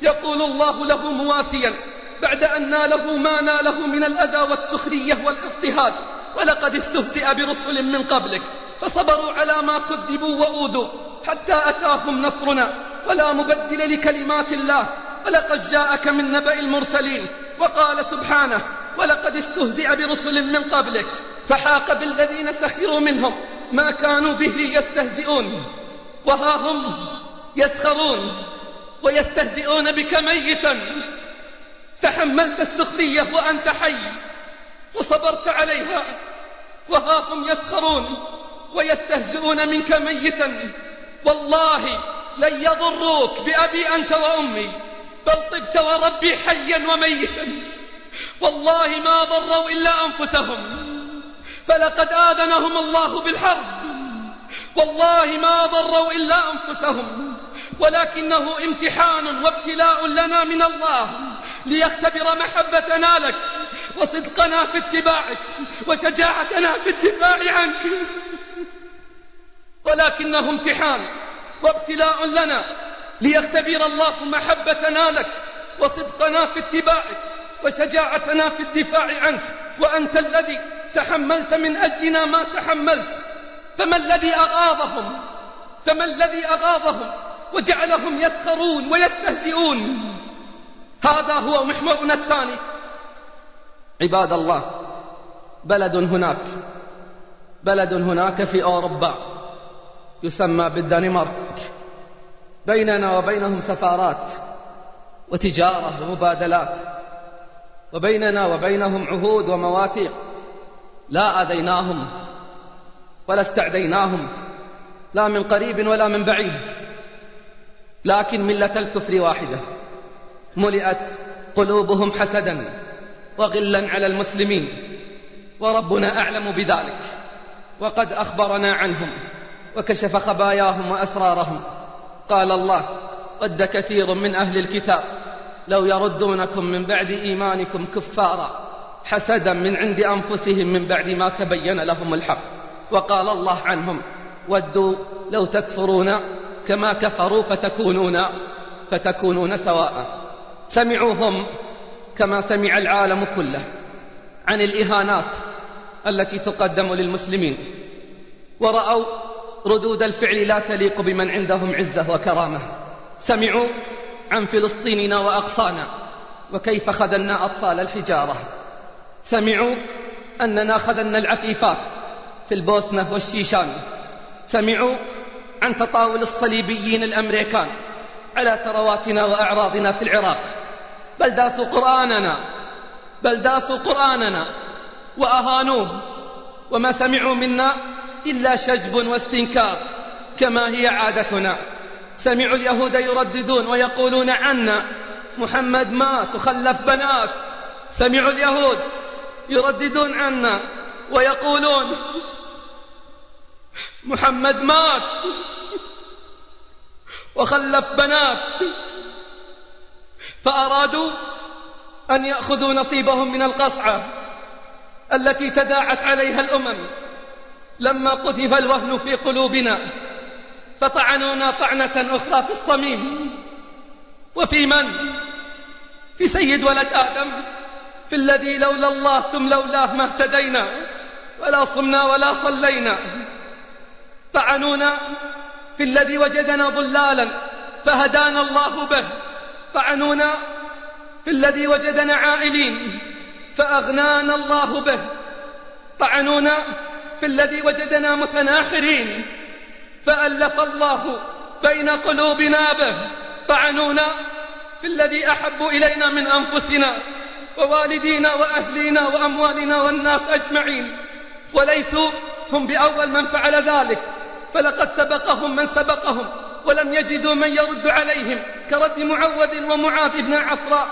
يقول الله له مواسيا بعد أن ناله ما ناله من الأذى والسخرية والاضطهاد. ولقد استهزئ برسل من قبلك. فصبروا على ما كذبوا وأوذوا حتى أتاهم نصرنا. ولا مبدل لكلمات الله. ولقد جاءك من نبأ المرسلين وقال سبحانه ولقد استهزئ برسل من قبلك فحاق بالذين سخروا منهم ما كانوا به يستهزئون. وها هم يسخرون ويستهزئون بك ميتا. تحملت السخرية وأنت حي وصبرت عليها وها هم يسخرون ويستهزئون منك ميتا. والله لن يضروك بأبي أنت وأمي. بل طبت وربي حيا وميتا. والله ما ضروا إلا أنفسهم فلقد آذنهم الله بالحرب. والله ما ضروا إلا أنفسهم ولكنه امتحان وابتلاء لنا من الله ليختبر محبتنا لك وصدقنا في اتباعك وشجاعتنا في الدفاع عنك. ولكنه امتحان وابتلاء لنا ليختبر الله محبتنا لك وصدقنا في اتباعك وشجاعتنا في الدفاع عنك. وأنت الذي تحملت من أجلنا ما تحملت. فما الذي أغاظهم فما الذي أغاظهم وجعلهم يسخرون ويستهزئون. هذا هو محورنا الثاني. عباد الله بلد هناك. بلد هناك في أوروبا. يسمى بالدنمارك. بيننا وبينهم سفارات وتجارة ومبادلات وبيننا وبينهم عهود ومواثيق لا أذيناهم ولا استعديناهم لا من قريب ولا من بعيد لكن ملة الكفر واحدة ملئت قلوبهم حسدا وغلا على المسلمين وربنا أعلم بذلك وقد أخبرنا عنهم وكشف خباياهم وأسرارهم. قال الله ود كثير من أهل الكتاب لو يردونكم من بعد إيمانكم كفارا حسدا من عند أنفسهم من بعد ما تبين لهم الحق. وقال الله عنهم ودوا لو تكفرون كما كفروا فتكونون فتكونون سواء. سمعوهم كما سمع العالم كله عن الإهانات التي تقدم للمسلمين ورأوا ردود الفعل لا تليق بمن عندهم عزة وكرامة. سمعوا عن فلسطيننا وأقصانا وكيف خذلنا أطفال الحجارة. سمعوا أننا خذلنا العفيفات في البوسنة والشيشان. سمعوا عن تطاول الصليبيين الأمريكان على ثرواتنا وأعراضنا في العراق. بل داسوا قرآننا بل داسوا قرآننا وأهانوه. وما سمعوا منا إلا شجب واستنكار كما هي عادتنا. سمعوا اليهود يرددون ويقولون عنا محمد مات وخلف بنات. سمعوا اليهود يرددون عنا ويقولون محمد مات وخلف بنات. فأرادوا أن يأخذوا نصيبهم من القصعة التي تداعت عليها الأمم. لما قذف الوهن في قلوبنا فطعنونا طعنة أخرى في الصميم. وفي من؟ في سيد ولد آدم في الذي لولا الله ثم لولاه ما اهتدينا ولا صمنا ولا صلينا. طعنونا في الذي وجدنا ضلالا فهدانا الله به. طعنونا في الذي وجدنا عائلين فأغنانا الله به. طعنونا في الذي وجدنا متناحرين. فألف الله بين قلوبنا به. طعنونا في الذي أحب إلينا من أنفسنا ووالدينا وأهلينا وأموالنا والناس أجمعين. وليسوا هم بأول من فعل ذلك. فلقد سبقهم من سبقهم ولم يجدوا من يرد عليهم كرد معوذ ومعاذ بن عفراء.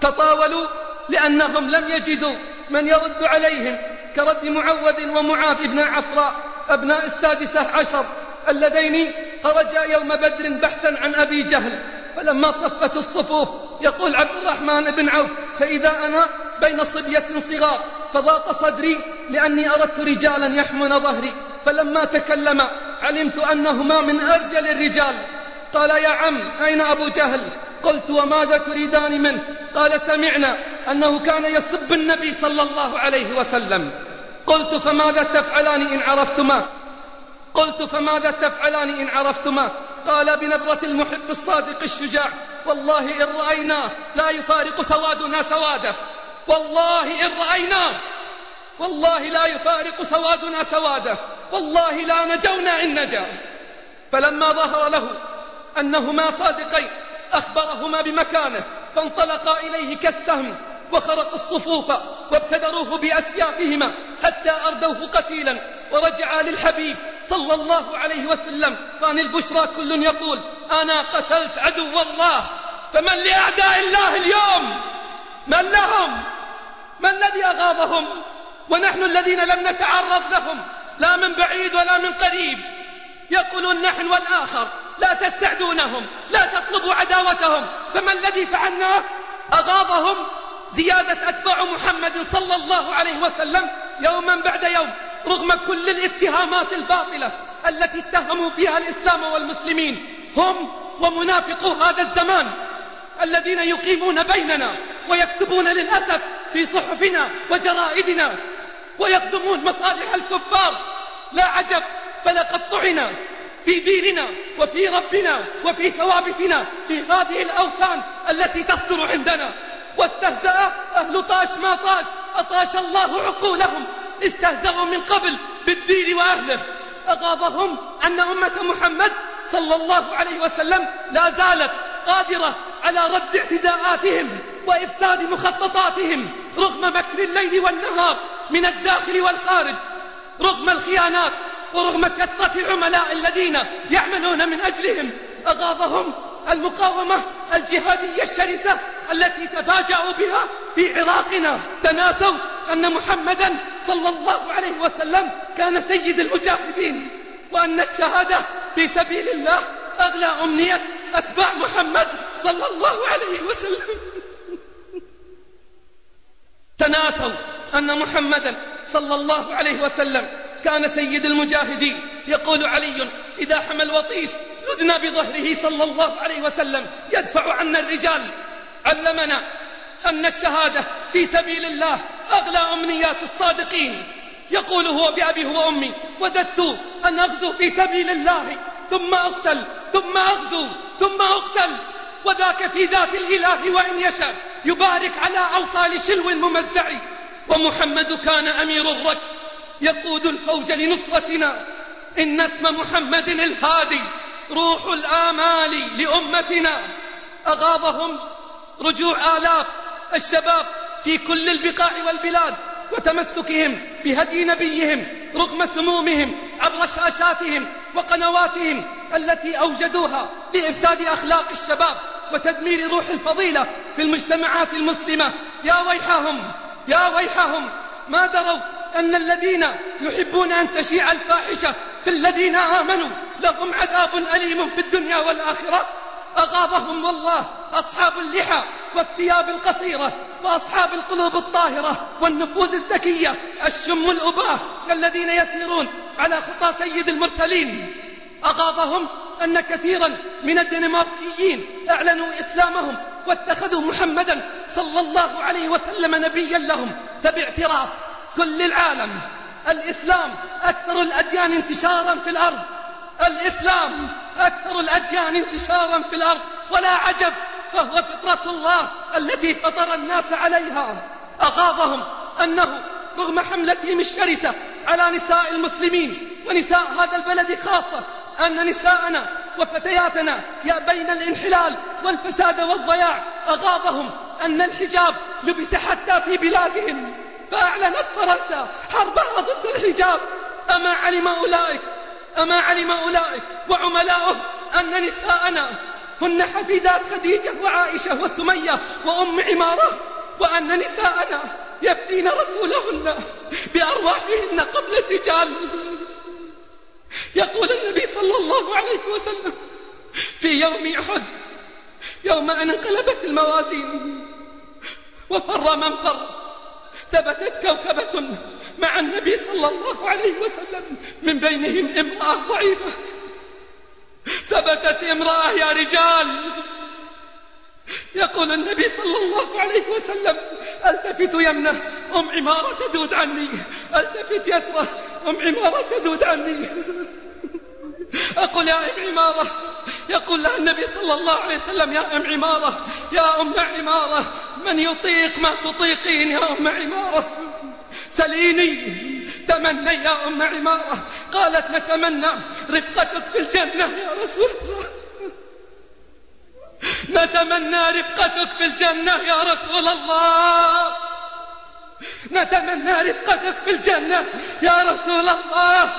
تطاولوا لأنهم لم يجدوا من يرد عليهم كرد معوذ ومعاذ بن عفراء أبناء السادسة عشر اللذين خرجا يوم بدر بحثا عن أبي جهل فلما صفت الصفوف يقول عبد الرحمن بن عوف فإذا أنا بين صبية صغار فضاق صدري لأني أردت رجالا يحمون ظهري فلما تكلم علمت أنهما من أرجل الرجال. قال يا عم أين أبو جهل؟ قلت وماذا تريدان منه؟ قال سمعنا أنه كان يسب النبي صلى الله عليه وسلم. قلت فماذا تفعلان إن عرفتما؟ قلت فماذا تفعلان إن عرفتما؟ قال بنبرة المحب الصادق الشجاع. والله إن رأيناه لا يفارق سوادنا سواده. والله إن رأيناه والله لا يفارق سوادنا سواده. والله لا نجونا إن نجا. فلما ظهر له أنهما صادقين أخبرهما بمكانه فانطلقا إليه كالسهم وخرقوا الصفوف وابتدروه بأسيافهما حتى أردوه قتيلا ورجعا للحبيب صلى الله عليه وسلم. فان البشرى كل يقول أنا قتلت عدو الله فمن لأعداء الله اليوم؟ من لهم؟ ما الذي أغاظهم ونحن الذين لم نتعرض لهم لا من بعيد ولا من قريب. يقولون نحن والآخر لا تستعدونهم لا تطلبوا عداوتهم. فما الذي فعلناه؟ أغاظهم زيادة أتباع محمد صلى الله عليه وسلم يوما بعد يوم رغم كل الاتهامات الباطلة التي اتهموا فيها الإسلام والمسلمين. هم ومنافقو هذا الزمان الذين يقيمون بيننا ويكتبون للأسف في صحفنا وجرائدنا ويخدمون مصالح الكفار. لا عجب فلقد طعنا. في ديننا وفي ربنا وفي ثوابتنا في هذه الأوثان التي تصدر عندنا. واستهزأ أهل طاش ما طاش. أطاش الله عقولهم. استهزأوا من قبل بالدين وأهله. أغاظهم أن أمة محمد صلى الله عليه وسلم لا زالت قادرة على رد اعتداءاتهم وإفساد مخططاتهم. رغم مكر الليل والنهار من الداخل والخارج. رغم الخيانات. ورغم كثرة العملاء الذين يعملون من أجلهم أغاظهم المقاومة الجهادية الشرسة التي تفاجأوا بها في عراقنا. تناسوا أن محمدا صلى الله عليه وسلم كان سيد المجاهدين وأن الشهادة في سبيل الله أغلى أمنية أتباع محمد صلى الله عليه وسلم. تناسوا أن محمدا صلى الله عليه وسلم كان سيد المجاهدين. يقول علي إذا حمى الوطيس لذنا بظهره صلى الله عليه وسلم يدفع عنا الرجال. علمنا أن الشهادة في سبيل الله أغلى أمنيات الصادقين. يقول هو بأبي هو وددت أن أغزو في سبيل الله ثم أقتل ثم أغزو ثم أقتل وذاك في ذات الإله وإن يشاء. يبارك على أوصال شلو ممزع ومحمد كان أمير الرك يقود الفوج لنصرتنا. إن اسم محمد الهادي روح الآمال لأمتنا. أغاظهم رجوع آلاف الشباب في كل البقاع والبلاد وتمسكهم بهدي نبيهم رغم سمومهم عبر شاشاتهم وقنواتهم التي أوجدوها لإفساد أخلاق الشباب وتدمير روح الفضيلة في المجتمعات المسلمة. يا ويحهم يا ويحهم ما دروا أن الذين يحبون أن تشيع الفاحشة في الذين آمنوا لهم عذاب أليم في الدنيا والآخرة. أغاظهم والله أصحاب اللحى والثياب القصيرة وأصحاب القلوب الطاهرة والنفوذ الزكية. الشم الأباه الذين يسيرون على خطى سيد المرسلين. أغاظهم أن كثيرا من الدنماركيين أعلنوا إسلامهم واتخذوا محمدا صلى الله عليه وسلم نبيا لهم. فباعتراف كل العالم. الإسلام أكثر الأديان انتشارا في الأرض. الإسلام أكثر الأديان انتشارا في الأرض. ولا عجب فهو فطرة الله التي فطر الناس عليها. أغاظهم أنه رغم حملتهم الشرسة على نساء المسلمين ونساء هذا البلد خاصة أن نساءنا وفتياتنا يا بين الانحلال والفساد والضياع أغاظهم أن الحجاب لبس حتى في بلادهم. فأعلنت فرنسا حربها ضد الحجاب. أما علم أولئك أما علم أولئك وعملاؤه أن نساءنا هن حفيدات خديجة وعائشة وسمية وأم عمارة وأن نساءنا يبدين رسولهن بأرواحهن قبل الرجال. يقول النبي صلى الله عليه وسلم في يوم أحد يوم أن انقلبت الموازين وفر من فر. ثبتت كوكبة مع النبي صلى الله عليه وسلم من بينهم امرأة ضعيفة. ثبتت امرأة يا رجال. يقول النبي صلى الله عليه وسلم ألتفت يمنة أم عمارة تذود عني. ألتفت يسرة أم عمارة تذود عني. أقول يا أم عمارة يقول لها النبي صلى الله عليه وسلم يا أم عمارة يا أم عمارة من يطيق ما تطيقين يا أم عمارة. سليني تمني يا أم عمارة. قالت نتمنى رفقتك في الجنة يا رسول الله. نتمنى رفقتك في الجنة يا رسول الله. نتمنى رفقتك في الجنة يا رسول الله.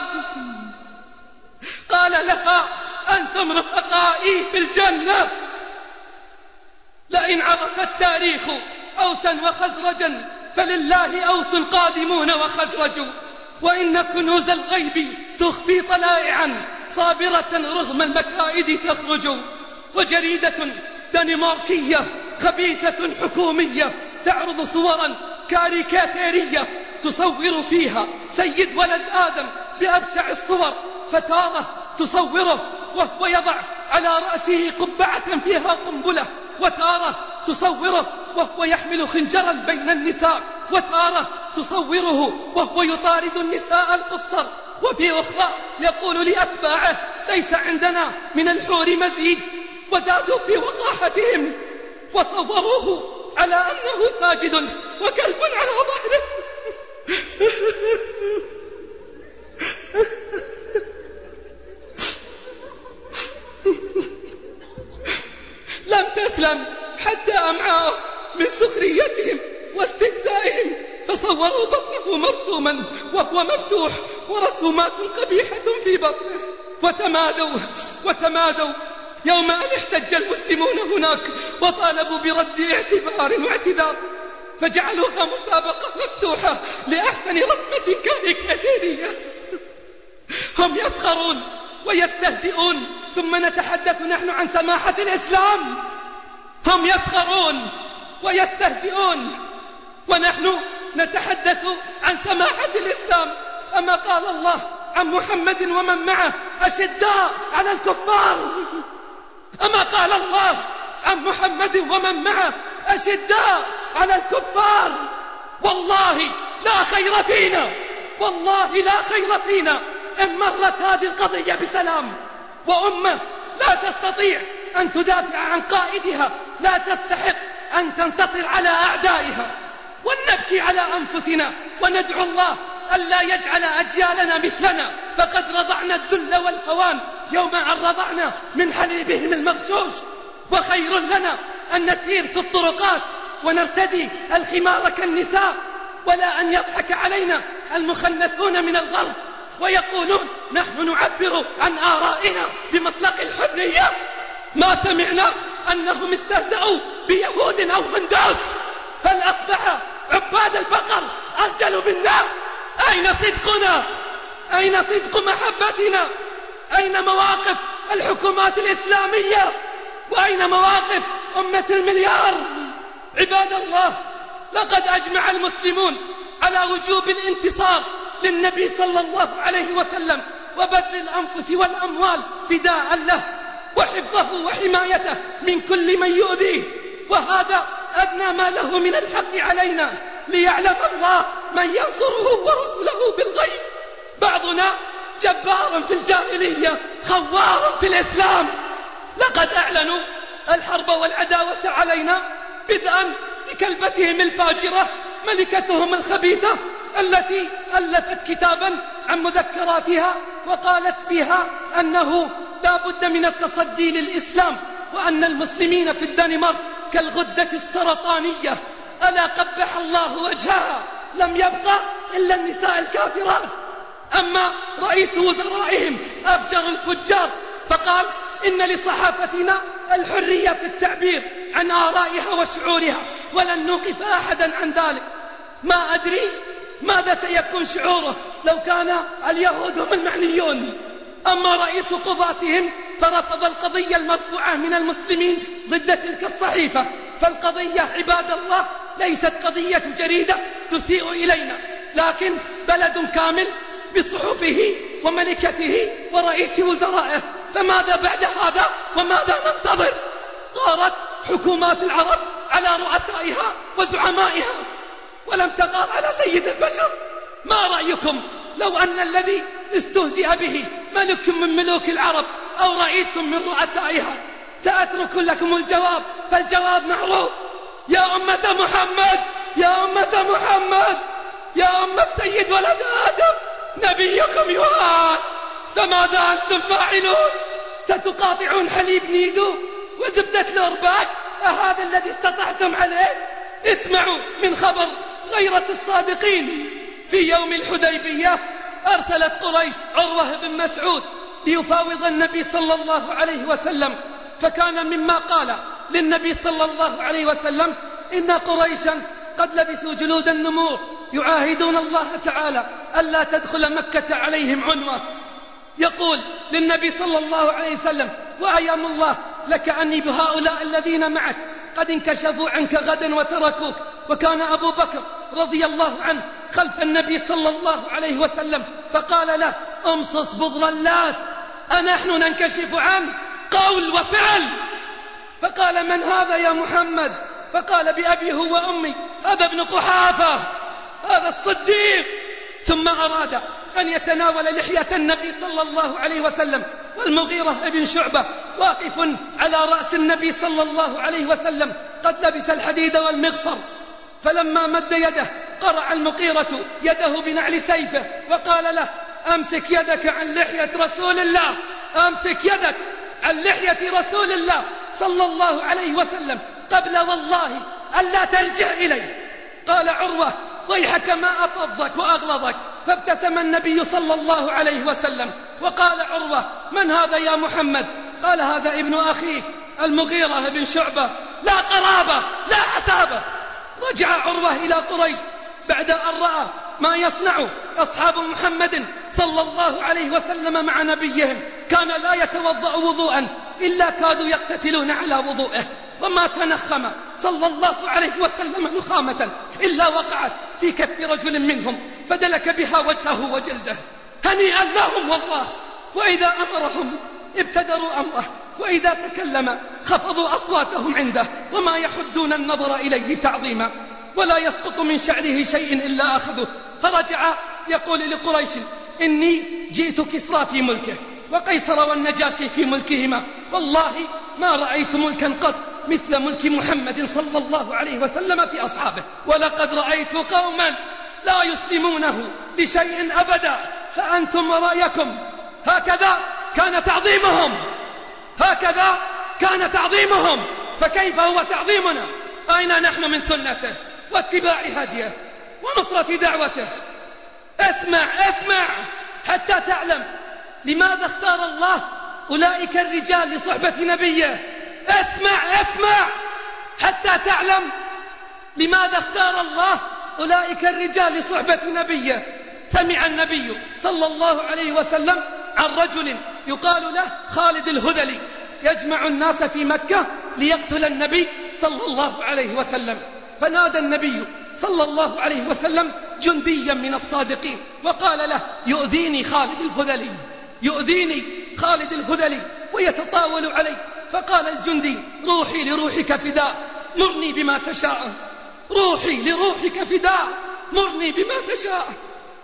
قال لها أنتم رفقائي في الجنة. لئن عرف التاريخ أوسا وخزرجا فلله أوس قادمون وخزرج. وإن كنوز الغيب تخفي طلائعا صابرة رغم المكائد تخرج. وجريدة دنماركية خبيثة حكومية تعرض صورا كاريكاتيرية تصور فيها سيد ولد آدم بأبشع الصور. فتارة تصوره وهو يضع على رأسه قبعة فيها قنبلة وتارة تصوره وهو يحمل خنجرا بين النساء وتارة تصوره وهو يطارد النساء القصر. وفي أخرى يقول لأتباعه ليس عندنا من الحور مزيد وزادوا في وقاحتهم وصوروه على أنه ساجد وكلب على ظهره. لم تسلم حتى أمعاءه من سخريتهم واستهزائهم. فصوروا بطنه مرسوما وهو مفتوح ورسومات قبيحة في بطنه. وتمادوا وتمادوا. يوم أن احتج المسلمون هناك وطالبوا برد اعتبار واعتذار فجعلوها مسابقة مفتوحة لأحسن رسمة كاريكاتيرية هم يسخرون ويستهزئون. ثم نتحدث نحن عن سماحة الإسلام. هم يسخرون ويستهزئون. ونحن نتحدث عن سماحة الإسلام. أما قال الله عن محمد ومن معه أشداء على الكفار. أما قال الله عن محمد ومن معه أشداء على الكفار. والله لا خير فينا. والله لا خير فينا. إن مرت هذه القضية بسلام. وأمة لا تستطيع أن تدافع عن قائدها لا تستحق أن تنتصر على أعدائها. ولنبكي على أنفسنا وندعو الله ألا يجعل أجيالنا مثلنا. فقد رضعنا الذل والهوان يوم أن رضعنا من حليبهم المغشوش. وخير لنا أن نسير في الطرقات ونرتدي الخمار كالنساء ولا أن يضحك علينا المخنثون من الغرب. ويقولون نحن نعبر عن آرائنا بمطلق الحرية. ما سمعنا أنهم استهزأوا بيهود أو هندوس. هل أصبح عباد البقر أسجل بالنار أين صدقنا؟ أين صدق محبتنا؟ أين مواقف الحكومات الإسلامية؟ وأين مواقف أمة المليار؟ عباد الله لقد أجمع المسلمون على وجوب الانتصار. للنبي صلى الله عليه وسلم وبذل الأنفس والأموال فداء له وحفظه وحمايته من كل من يؤذيه. وهذا أدنى ما له من الحق علينا ليعلم الله من ينصره ورسله بالغيب. بعضنا جبار في الجاهلية خوار في الإسلام. لقد أعلنوا الحرب والعداوة علينا بدءا بكلبتهم الفاجرة ملكتهم الخبيثة التي ألفت كتابا عن مذكراتها وقالت فيها أنه لا بد من التصدي للإسلام وأن المسلمين في الدنمارك كالغدة السرطانية. ألا قبح الله وجهها؟ لم يبقى إلا النساء الكافرات أما رئيس وزرائهم أفجر الفجار فقال إن لصحافتنا الحرية في التعبير عن آرائها وشعورها ولن نوقف أحدا عن ذلك. ما أدري ماذا سيكون شعوره لو كان اليهود هم المعنيون؟ أما رئيس قضاتهم فرفض القضية المرفوعة من المسلمين ضد تلك الصحيفة فالقضية عباد الله ليست قضية جريدة تسيء إلينا لكن بلد كامل بصحفه وملكته ورئيس وزرائه. فماذا بعد هذا وماذا ننتظر؟ غارت حكومات العرب على رؤسائها وزعمائها. ولم تغار على سيد البشر. ما رأيكم لو أن الذي استهزئ به ملك من ملوك العرب أو رئيس من رؤسائها؟ سأترك لكم الجواب فالجواب معروف. يا أمة محمد يا أمة محمد يا أمة سيد ولد آدم نبيكم يهان فماذا أنتم فاعلون؟ ستقاطعون حليب نيدو وزبدة الأرباك أهذا الذي استطعتم عليه؟ اسمعوا من خبر غيرة الصادقين. في يوم الحديبية أرسلت قريش عروة بن مسعود ليفاوض النبي صلى الله عليه وسلم. فكان مما قال للنبي صلى الله عليه وسلم إن قريشا قد لبسوا جلود النمور يعاهدون الله تعالى ألا تدخل مكة عليهم عنوة. يقول للنبي صلى الله عليه وسلم وأيام الله لك أني بهؤلاء الذين معك قد انكشفوا عنك غدا وتركوك. وكان أبو بكر رضي الله عنه خلف النبي صلى الله عليه وسلم فقال له امصص بضر اللات أنحن ننكشف عنه قول وفعل. فقال من هذا يا محمد؟ فقال بأبي هو وأمي هذا ابن قحافة هذا الصديق. ثم أراد أن يتناول لحية النبي صلى الله عليه وسلم والمغيرة بن شعبة واقف على رأس النبي صلى الله عليه وسلم قد لبس الحديد والمغفر فلما مد يده قرع المغيرة يده بنعل سيفه وقال له أمسك يدك عن لحية رسول الله أمسك يدك عن لحية رسول الله صلى الله عليه وسلم قبل والله ألا ترجع إلي. قال عروة ويحك ما أفضك وأغلظك. فابتسم النبي صلى الله عليه وسلم وقال عروة من هذا يا محمد؟ قال هذا ابن أخيك المغيرة بن شعبة. لا قرابة لا حسابة. رجع عروة إلى قريش بعد أن رأى ما يصنع أصحاب محمد صلى الله عليه وسلم مع نبيهم. كان لا يتوضأ وضوءا إلا كادوا يقتتلون على وضوءه وما تنخم صلى الله عليه وسلم نخامة إلا وقعت في كف رجل منهم. فدلك بها وجهه وجلده. هنيئا لهم والله. وإذا أمرهم ابتدروا أمره. وإذا تكلم خفضوا أصواتهم عنده. وما يحدون النظر إليه تعظيما. ولا يسقط من شعره شيء إلا أخذه. فرجع يقول لقريش إني جئت كسرى في ملكه. وقيصر والنجاشي في ملكهما. والله ما رأيت ملكا قط مثل ملك محمد صلى الله عليه وسلم في أصحابه. ولقد رأيت قوما لا يسلمونه لشيء أبدا. فأنتم ورأيكم. هكذا كان تعظيمهم. هكذا كان تعظيمهم. فكيف هو تعظيمنا؟ أين نحن من سنته واتباع هديه ونصرة دعوته؟ اسمع اسمع حتى تعلم لماذا اختار الله أولئك الرجال لصحبة نبيه. اسمع اسمع حتى تعلم لماذا اختار الله أولئك الرجال لصحبة نبيه سمع النبي صلى الله عليه وسلم عن رجل يقال له خالد الهذلي. يجمع الناس في مكة ليقتل النبي صلى الله عليه وسلم. فنادى النبي صلى الله عليه وسلم جنديا من الصادقين. وقال له يؤذيني خالد الهذلي. يؤذيني خالد الهذلي ويتطاول علي. فقال الجندي روحي لروحك فداء. مرني بما تشاء. روحي لروحك فداء مرني بما تشاء.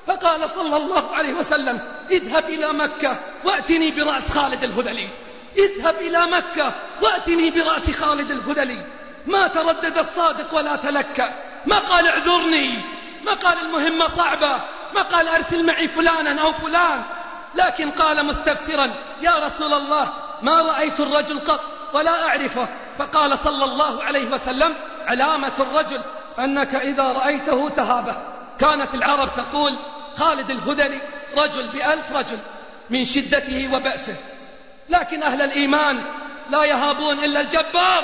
فقال صلى الله عليه وسلم اذهب إلى مكة وأتني برأس خالد الهذلي. اذهب إلى مكة وأتني برأس خالد الهذلي. ما تردد الصادق ولا تلكأ. ما قال اعذرني. ما قال المهمة صعبة. ما قال أرسل معي فلانا أو فلان. لكن قال مستفسرا يا رسول الله ما رأيت الرجل قط ولا أعرفه. فقال صلى الله عليه وسلم علامة الرجل. أنك إذا رأيته تهابه. كانت العرب تقول خالد الهذلي رجل بألف رجل من شدته وبأسه. لكن أهل الإيمان لا يهابون إلا الجبار.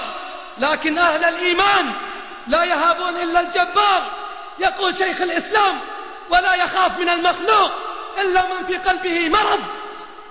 لكن أهل الإيمان لا يهابون إلا الجبار. يقول شيخ الإسلام ولا يخاف من المخلوق إلا من في قلبه مرض.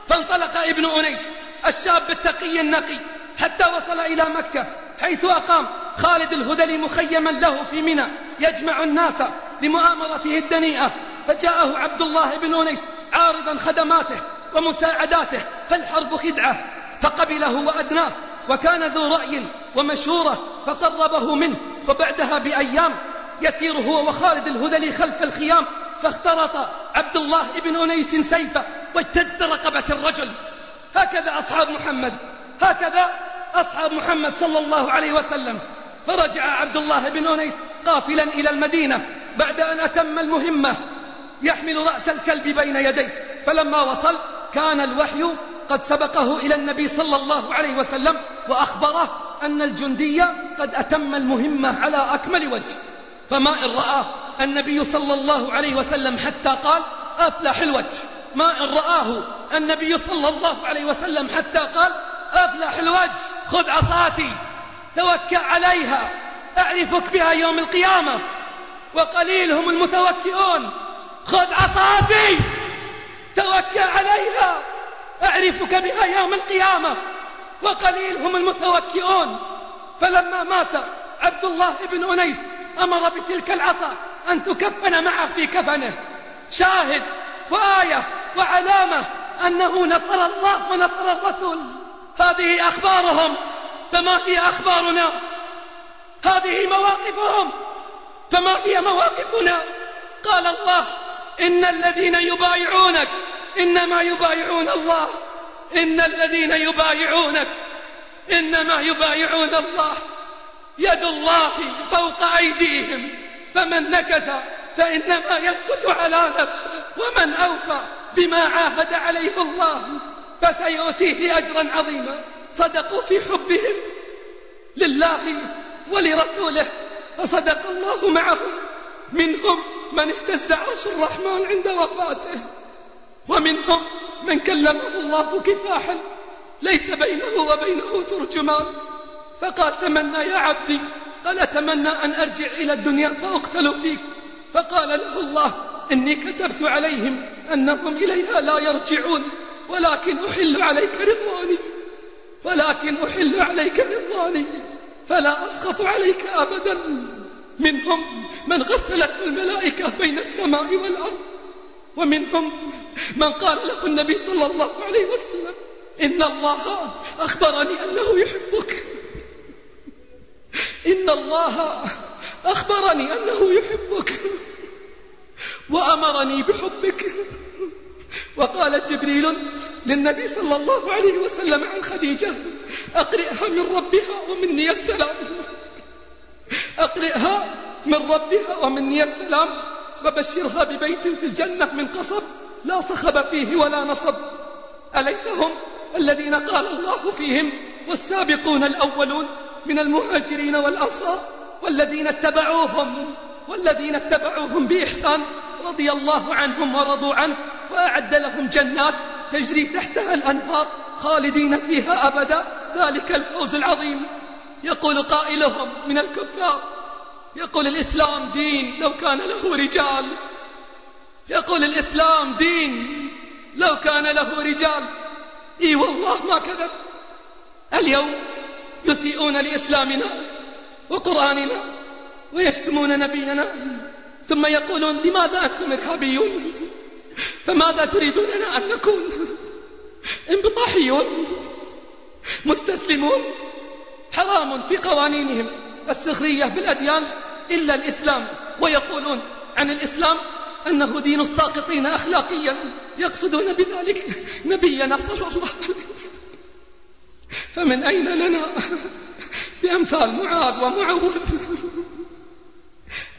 فانطلق ابن أنيس الشاب التقي النقي حتى وصل إلى مكة حيث أقام. خالد الهذلي مخيما له في منى يجمع الناس لمؤامرته الدنيئة. فجاءه عبد الله بن أنيس عارضا خدماته ومساعداته فالحرب خدعة فقبله وأدناه. وكان ذو رأي ومشورة فقربه منه. وبعدها بأيام يسير هو وخالد الهذلي خلف الخيام فاخترط عبد الله بن أنيس سيفه واجتز رقبة الرجل. هكذا أصحاب محمد هكذا أصحاب محمد صلى الله عليه وسلم. فرجع عبد الله بن أنيس قافلا إلى المدينة بعد أن أتم المهمة. يحمل رأس الكلب بين يديه. فلما وصل كان الوحي قد سبقه إلى النبي صلى الله عليه وسلم وأخبره أن الجندي قد أتم المهمة على أكمل وجه. فما إن رآه النبي صلى الله عليه وسلم حتى قال أفلح الوجه. ما إن رآه النبي صلى الله عليه وسلم حتى قال أفلح الوجه. خذ عصاتي. توكأ عليها. أعرفك بها يوم القيامة. وقليل هم المتوكئون. خذ عصاتي توكأ عليها. أعرفك بها يوم القيامة. وقليل هم المتوكئون. فلما مات عبد الله بن أنيس أمر بتلك العصا أن تكفن معه في كفنه. شاهد وآية وعلامة أنه نصر الله ونصر الرسول. هذه أخبارهم. فما هي أخبارنا؟ هذه مواقفهم. فما هي مواقفنا؟ قال الله إن الذين يبايعونك إنما يبايعون الله. إن الذين يبايعونك إنما يبايعون الله. يد الله فوق أيديهم. فمن نكث فإنما ينكث على نفسه. ومن أوفى بما عاهد عليه الله فسيؤتيه أجرا عظيما. صدقوا في حبهم لله ولرسوله فصدق الله معهم. منهم من اهتز عرش الرحمن عند وفاته ومنهم من كلمه الله كفاحا ليس بينه وبينه ترجمان. فقال تمنى يا عبدي قال أتمنى أن أرجع إلى الدنيا فأقتل فيك. فقال له الله إني كتبت عليهم أنهم إليها لا يرجعون ولكن أحل عليك رضواني. ولكن أحل عليك رضواني فلا أسخط عليك أبدا. منهم من غسلت الملائكة بين السماء والأرض ومنهم من قال له النبي صلى الله عليه وسلم إن الله أخبرني أنه يحبك. إن الله أخبرني أنه يحبك. وأمرني بحبك. وقال جبريل للنبي صلى الله عليه وسلم عن خديجة أقرئها من ربها ومني السلام. أقرئها من ربها ومني السلام وبشرها ببيت في الجنة من قصب لا صخب فيه ولا نصب. أليس هم الذين قال الله فيهم والسابقون الأولون من المهاجرين والأنصار والذين اتبعوهم والذين اتبعوهم بإحسان رضي الله عنهم ورضوا عنه؟ وأعد لهم جنات تجري تحتها الأنهار خالدين فيها أبدا. ذلك الفوز العظيم. يقول قائلهم من الكفار يقول الإسلام دين لو كان له رجال. يقول الإسلام دين لو كان له رجال. إي والله ما كذب. اليوم يسيئون لإسلامنا وقرآننا ويشتمون نبينا. ثم يقولون لماذا أنتم إرهابيون؟ فماذا تريدوننا أن نكون؟ انبطاحيون؟ مستسلمون؟ حرام في قوانينهم السخرية بالأديان إلا الإسلام. ويقولون عن الإسلام أنه دين الساقطين أخلاقيا يقصدون بذلك نبينا صلى الله عليه وسلم. فمن أين لنا؟ بأمثال معاذ ومعوذ.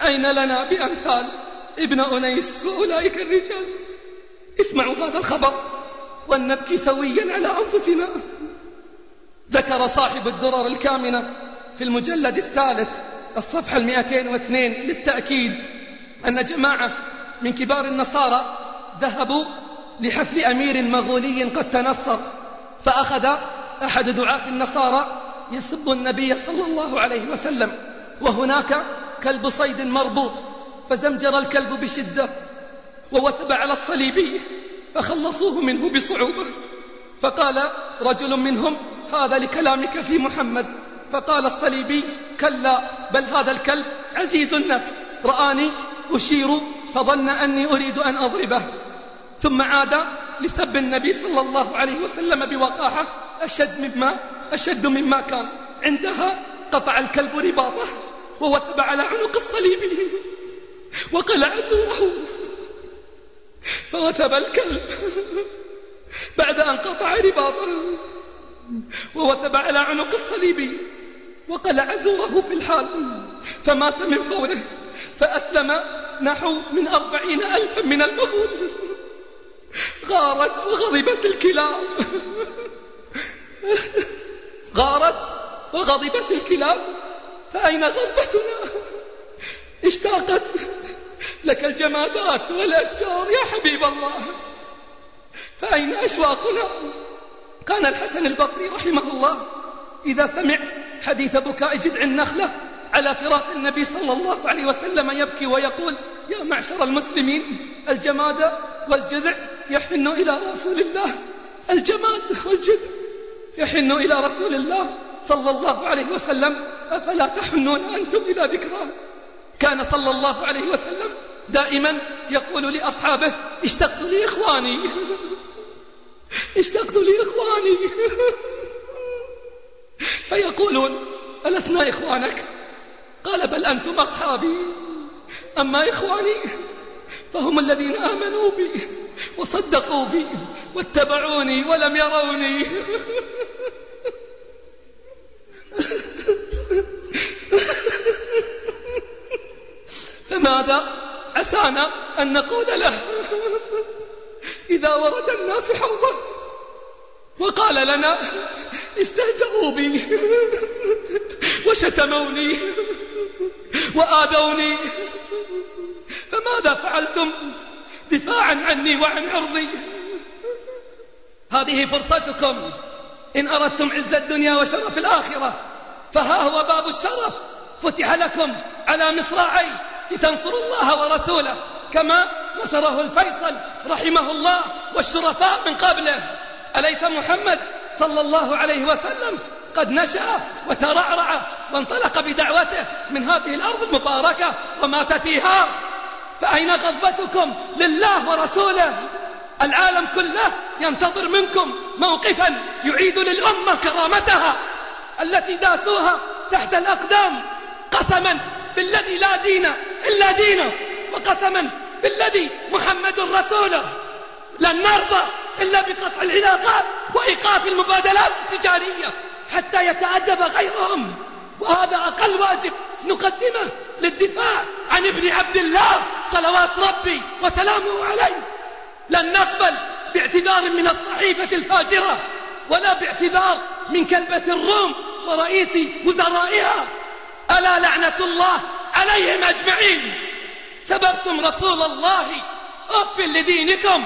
أين لنا بأمثال ابن أنيس وأولئك الرجال؟ اسمعوا هذا الخبر ولنبكي سويا على أنفسنا. ذكر صاحب الدرر الكامنة في المجلد الثالث الصفحة المئتين واثنين للتأكيد أن جماعة من كبار النصارى ذهبوا لحفل أمير مغولي قد تنصر فأخذ أحد دعاة النصارى يسب النبي صلى الله عليه وسلم وهناك كلب صيد مربوط فزمجر الكلب بشدة ووثب على الصليبي فخلصوه منه بصعوبة. فقال رجل منهم هذا لكلامك في محمد. فقال الصليبي كلا بل هذا الكلب عزيز النفس. رآني أشير فظن أني أريد أن أضربه. ثم عاد لسب النبي صلى الله عليه وسلم بوقاحة أشد مما أشد مما كان. عندها قطع الكلب رباطة ووثب على عنق الصليبي. وقلع زوره. فوثب الكلب بعد أن قطع رباطه ووثب على عنق الصليبي وقلع زوره في الحال فمات من فوره فأسلم نحو من أربعين ألفا من الوفود غارت وغضبت الكلاب غارت وغضبت الكلاب فأين غضبتنا؟ اشتاقت لك الجمادات والأشجار يا حبيب الله. فأين أشواقنا؟ كان الحسن البصري رحمه الله إذا سمع حديث بكاء جذع النخلة على فراق النبي صلى الله عليه وسلم يبكي ويقول يا معشر المسلمين الجماد والجذع يحن إلى رسول الله. الجماد والجذع يحن إلى رسول الله صلى الله عليه وسلم أفلا تحنون أنتم إلى ذكراه كان صلى الله عليه وسلم دائما يقول لأصحابه اشتقت لإخواني. اشتقت لإخواني. فيقولون ألسنا إخوانك؟ قال بل أنتم أصحابي. أما إخواني فهم الذين آمنوا بي وصدقوا بي واتبعوني ولم يروني. فماذا عسانا أن نقول له إذا ورد الناس حوضه وقال لنا استهزأوا بي وشتموني وآذوني فماذا فعلتم؟ دفاعا عني وعن عرضي هذه فرصتكم. إن أردتم عز الدنيا وشرف الآخرة فها هو باب الشرف. فتح لكم على مصراعي. لتنصروا الله ورسوله كما نصره الفيصل رحمه الله والشرفاء من قبله. أليس محمد صلى الله عليه وسلم قد نشأ وترعرع وانطلق بدعوته من هذه الأرض المباركة ومات فيها؟ فأين غضبتكم لله ورسوله؟ العالم كله ينتظر منكم موقفا يعيد للأمة كرامتها التي داسوها تحت الأقدام قسما. بالذي لا دين إلا دينه وقسما بالذي محمد رسوله. لن نرضى إلا بقطع العلاقات وإيقاف المبادلات التجارية حتى يتأدب غيرهم. وهذا أقل واجب نقدمه للدفاع عن ابن عبد الله صلوات ربي وسلامه عليه. لن نقبل باعتذار من الصحيفة الفاجرة ولا باعتذار من كلبة الروم ورئيس وزرائها. ألا لعنة الله عليهم أجمعين. سببتم رسول الله. أف لدينكم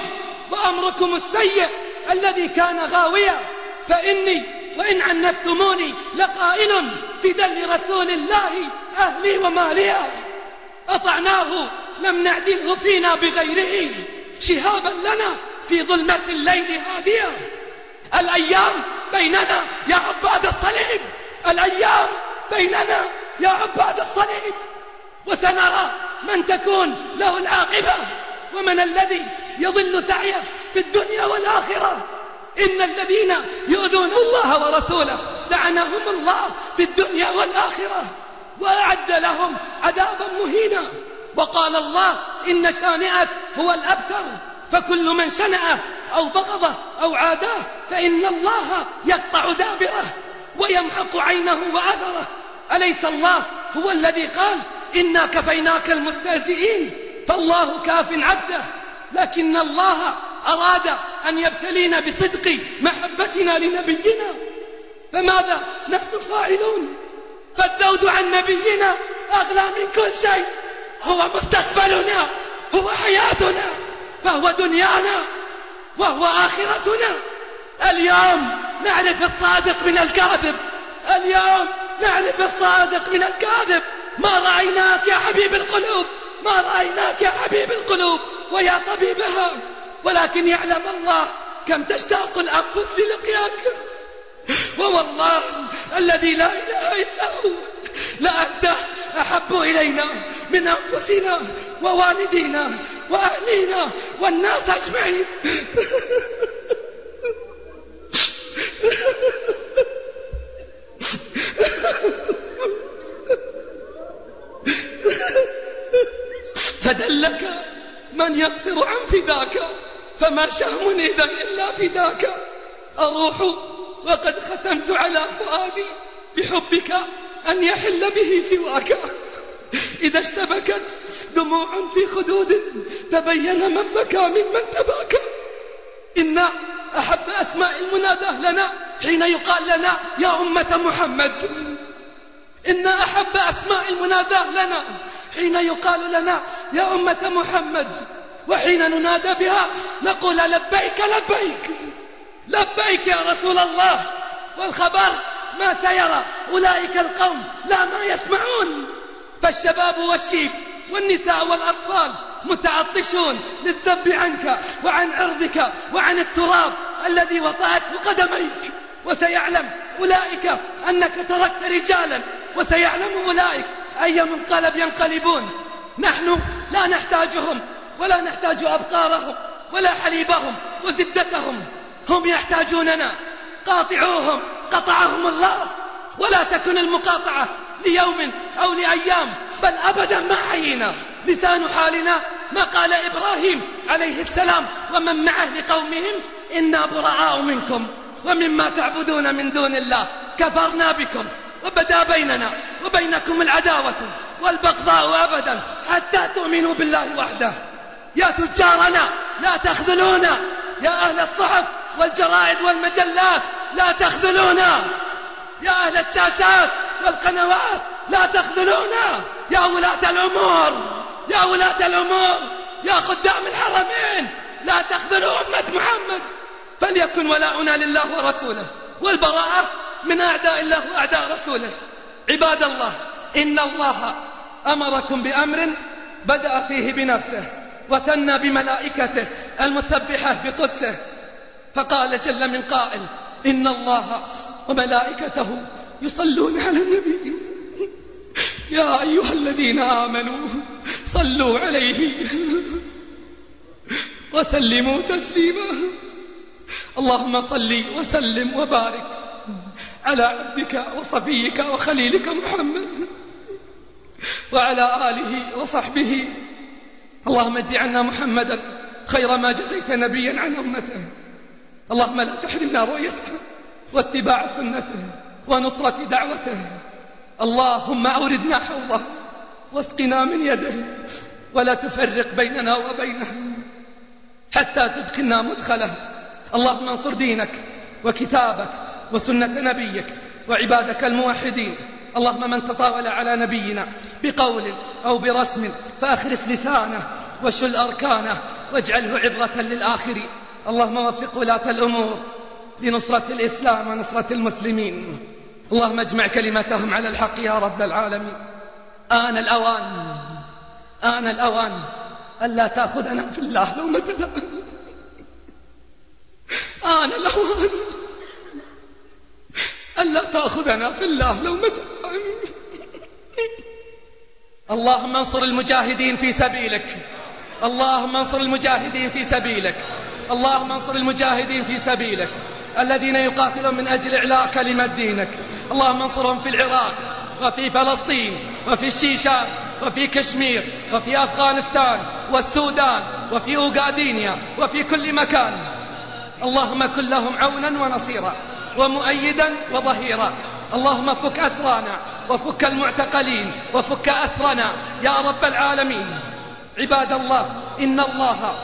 وأمركم السيء الذي كان غاويا. فإني وإن عنفتموني لقائل في دل رسول الله أهلي وماليا أطعناه لم نعدله فينا بغيره. شهابا لنا في ظلمة الليل هاديا. الأيام بيننا يا عباد الصليب. الأيام بيننا يا عباد الصليب وسنرى من تكون له العاقبة ومن الذي يضل سعيه في الدنيا والآخرة. إن الذين يؤذون الله ورسوله لعنهم الله في الدنيا والآخرة وأعد لهم عذابا مهينا. وقال الله إن شانئك هو الأبتر فكل من شنأه أو بغضه أو عاداه فإن الله يقطع دابره ويمحق عينه وأثره. أليس الله هو الذي قال إنا كفيناك المستهزئين؟ فالله كاف عبده لكن الله أراد أن يبتلينا بصدق محبتنا لنبينا. فماذا نحن فاعلون؟ فالذود عن نبينا أغلى من كل شيء. هو مستقبلنا هو حياتنا فهو دنيانا وهو آخرتنا. اليوم نعرف الصادق من الكاذب. اليوم نعرف الصادق من الكاذب. ما رأيناك يا حبيب القلوب. ما رأيناك يا حبيب القلوب ويا طبيبها ولكن يعلم الله كم تشتاق الأنفس للقياك. ووالله الذي لا إله إلا هو. لأنت أحب إلينا من أنفسنا ووالدينا وأهلينا والناس أجمعين. فدلك من يقصر عن فداك فما شهم إذا إلا فداك. أروح وقد ختمت على فؤادي بحبك أن يحل به سواك. إذا اشتبكت دموع في خدود تبين من بكى ممن تباكى إن أحب أسماء المناداه لنا حين يقال لنا يا أمة محمد. إن أحب أسماء المناداه لنا حين يقال لنا يا أمة محمد وحين ننادى بها نقول لبيك لبيك لبيك يا رسول الله. والخبر ما سيرى أولئك القوم لا ما يسمعون. فالشباب والشيب والنساء والأطفال متعطشون للذب عنك وعن عرضك وعن التراب الذي وطأته قدميك. وسيعلم أولئك أنك تركت رجالا وسيعلم أولئك أي منقلب ينقلبون. نحن لا نحتاجهم ولا نحتاج أبقارهم ولا حليبهم وزبدتهم. هم يحتاجوننا. قاطعوهم قطعهم الله ولا تكن المقاطعة ليوم أو لأيام بل أبدا ما حيينا. لسان حالنا ما قال إبراهيم عليه السلام ومن معه لقومهم إنا براء منكم ومما تعبدون من دون الله كفرنا بكم. وبدا بيننا وبينكم العداوة والبغضاء أبدا حتى تؤمنوا بالله وحده. يا تجارنا لا تخذلونا. يا أهل الصحف والجرائد والمجلات لا تخذلونا. يا أهل الشاشات والقنوات لا تخذلونا. يا ولاة الأمور يا ولاة الأمور يا خدام الحرمين لا تخذلوا أمة محمد. فليكن ولاؤنا لله ورسوله. والبراءة من أعداء الله وأعداء رسوله. عباد الله إن الله أمركم بأمر بدأ فيه بنفسه وثنى بملائكته المسبحة بقدسه. فقال جل من قائل إن الله وملائكته يصلون على النبي. يا أيها الذين آمنوا صلوا عليه وسلموا تسليما. اللهم صل وسلم وبارك على عبدك وصفيك وخليلك محمد وعلى آله وصحبه. اللهم اجز عنا محمدا خير ما جزيت نبيا عن أمته. اللهم لا تحرمنا رؤيته واتباع سنته ونصرة دعوته. اللهم أوردنا حوضه واسقنا من يده ولا تفرق بيننا وبينه حتى تدخلنا مدخله. اللهم انصر دينك وكتابك وسنة نبيك وعبادك الموحدين. اللهم من تطاول على نبينا بقول أو برسم فأخرس لسانه وشل أركانه واجعله عبرة للآخرين. اللهم وفق ولاة الأمور لنصرة الإسلام ونصرة المسلمين. اللهم اجمع كلمتهم على الحق يا رب العالمين. آن الأوان آن الأوان. ألا تأخذنا في الله لومة آن الأوان. ألا تأخذنا في الله لومة اللهم انصر المجاهدين في سبيلك. اللهم انصر المجاهدين في سبيلك. اللهم انصر المجاهدين في سبيلك. الذين يقاتلون من أجل إعلاء كلمة دينك. اللهم انصرهم في العراق وفي فلسطين وفي الشيشان وفي كشمير وفي أفغانستان والسودان وفي أوغادينيا وفي كل مكان. اللهم كن لهم عونا ونصيرا. ومؤيدا وظهيرا. اللهم فك أسرانا وفك المعتقلين وفك أسرنا يا رب العالمين. عباد الله إن الله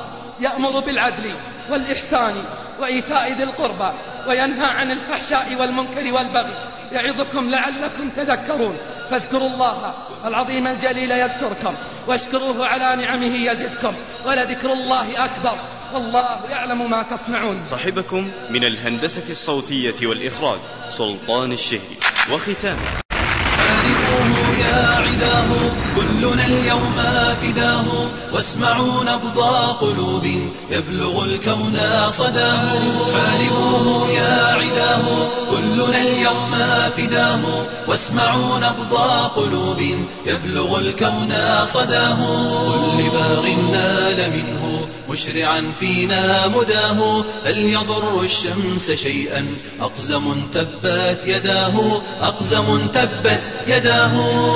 يأمر بالعدل والإحسان وإيتاء ذي القربى وينهى عن الفحشاء والمنكر والبغي. يعظكم لعلكم تذكرون. فاذكروا الله العظيم الجليل يذكركم. واشكروه على نعمه يزدكم. ولذكر الله أكبر. والله يعلم ما تصنعون. صاحبكم من الهندسة الصوتية والإخراج سلطان الشهري. وختامه يا عداه كلنا اليوم فداه. واسمعوا نبض قلوب يبلغ الكون صداه. حاربوه يا عداه كلنا اليوم فداه. واسمعوا نبض قلوب يبلغ الكون صداه. كل باغ نال منه مشرعا فينا مداه هل يضر الشمس شيئا؟ أقزم تبت يداه أقزم تبت يداه.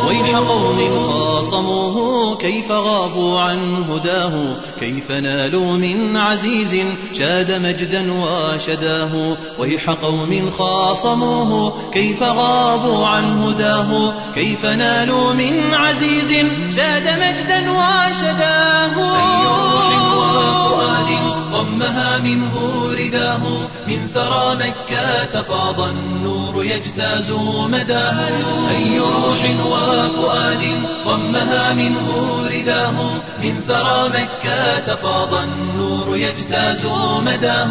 ويح قوم خاصموه كيف غابوا عن هداه؟ كيف نالوا من عزيز شاد مجدا وشداه؟ ويح قوم خاصموه كيف غابوا عن هداه؟ كيف نالوا من عزيز شاد مجدا وشداه؟ أي روح وفؤاد ضمها منه رداه. من ثرى مكة فاض النور يجتاز مداه. أي روح وفؤاد ضمها منه رداه. من ثرى مكة فاض النور يجتاز مداه.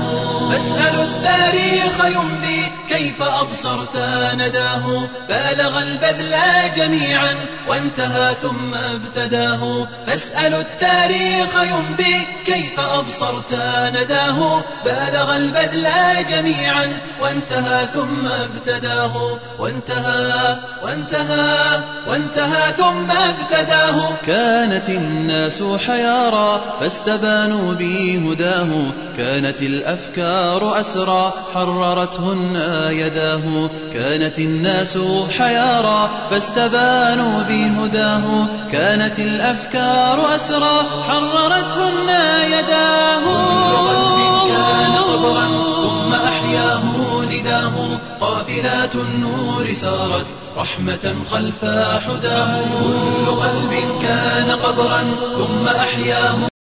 فاسألوا التاريخ يمضي كيف أبصرت نداه؟ بالغ البذل جميعا وانتهى ثم ابتداه. فاسألوا التاريخ ينبي كيف أبصرت نداه؟ بالغ البذل جميعا وانتهى ثم ابتداه. وانتهى وانتهى وانتهى ثم ابتداه. كانت الناس حيارى فاستبانوا بهداه. كانت الأفكار أسرى حررتهن يداه. كانت الناس حيارى فاستبانوا بهداه. كانت الأفكار أسرى حررتهن يداه. كان قبرا ثم أحياه نداه. قافلات النور سارت رحمة خلف حداه. كل قلب كان قبرا. ثم أحياه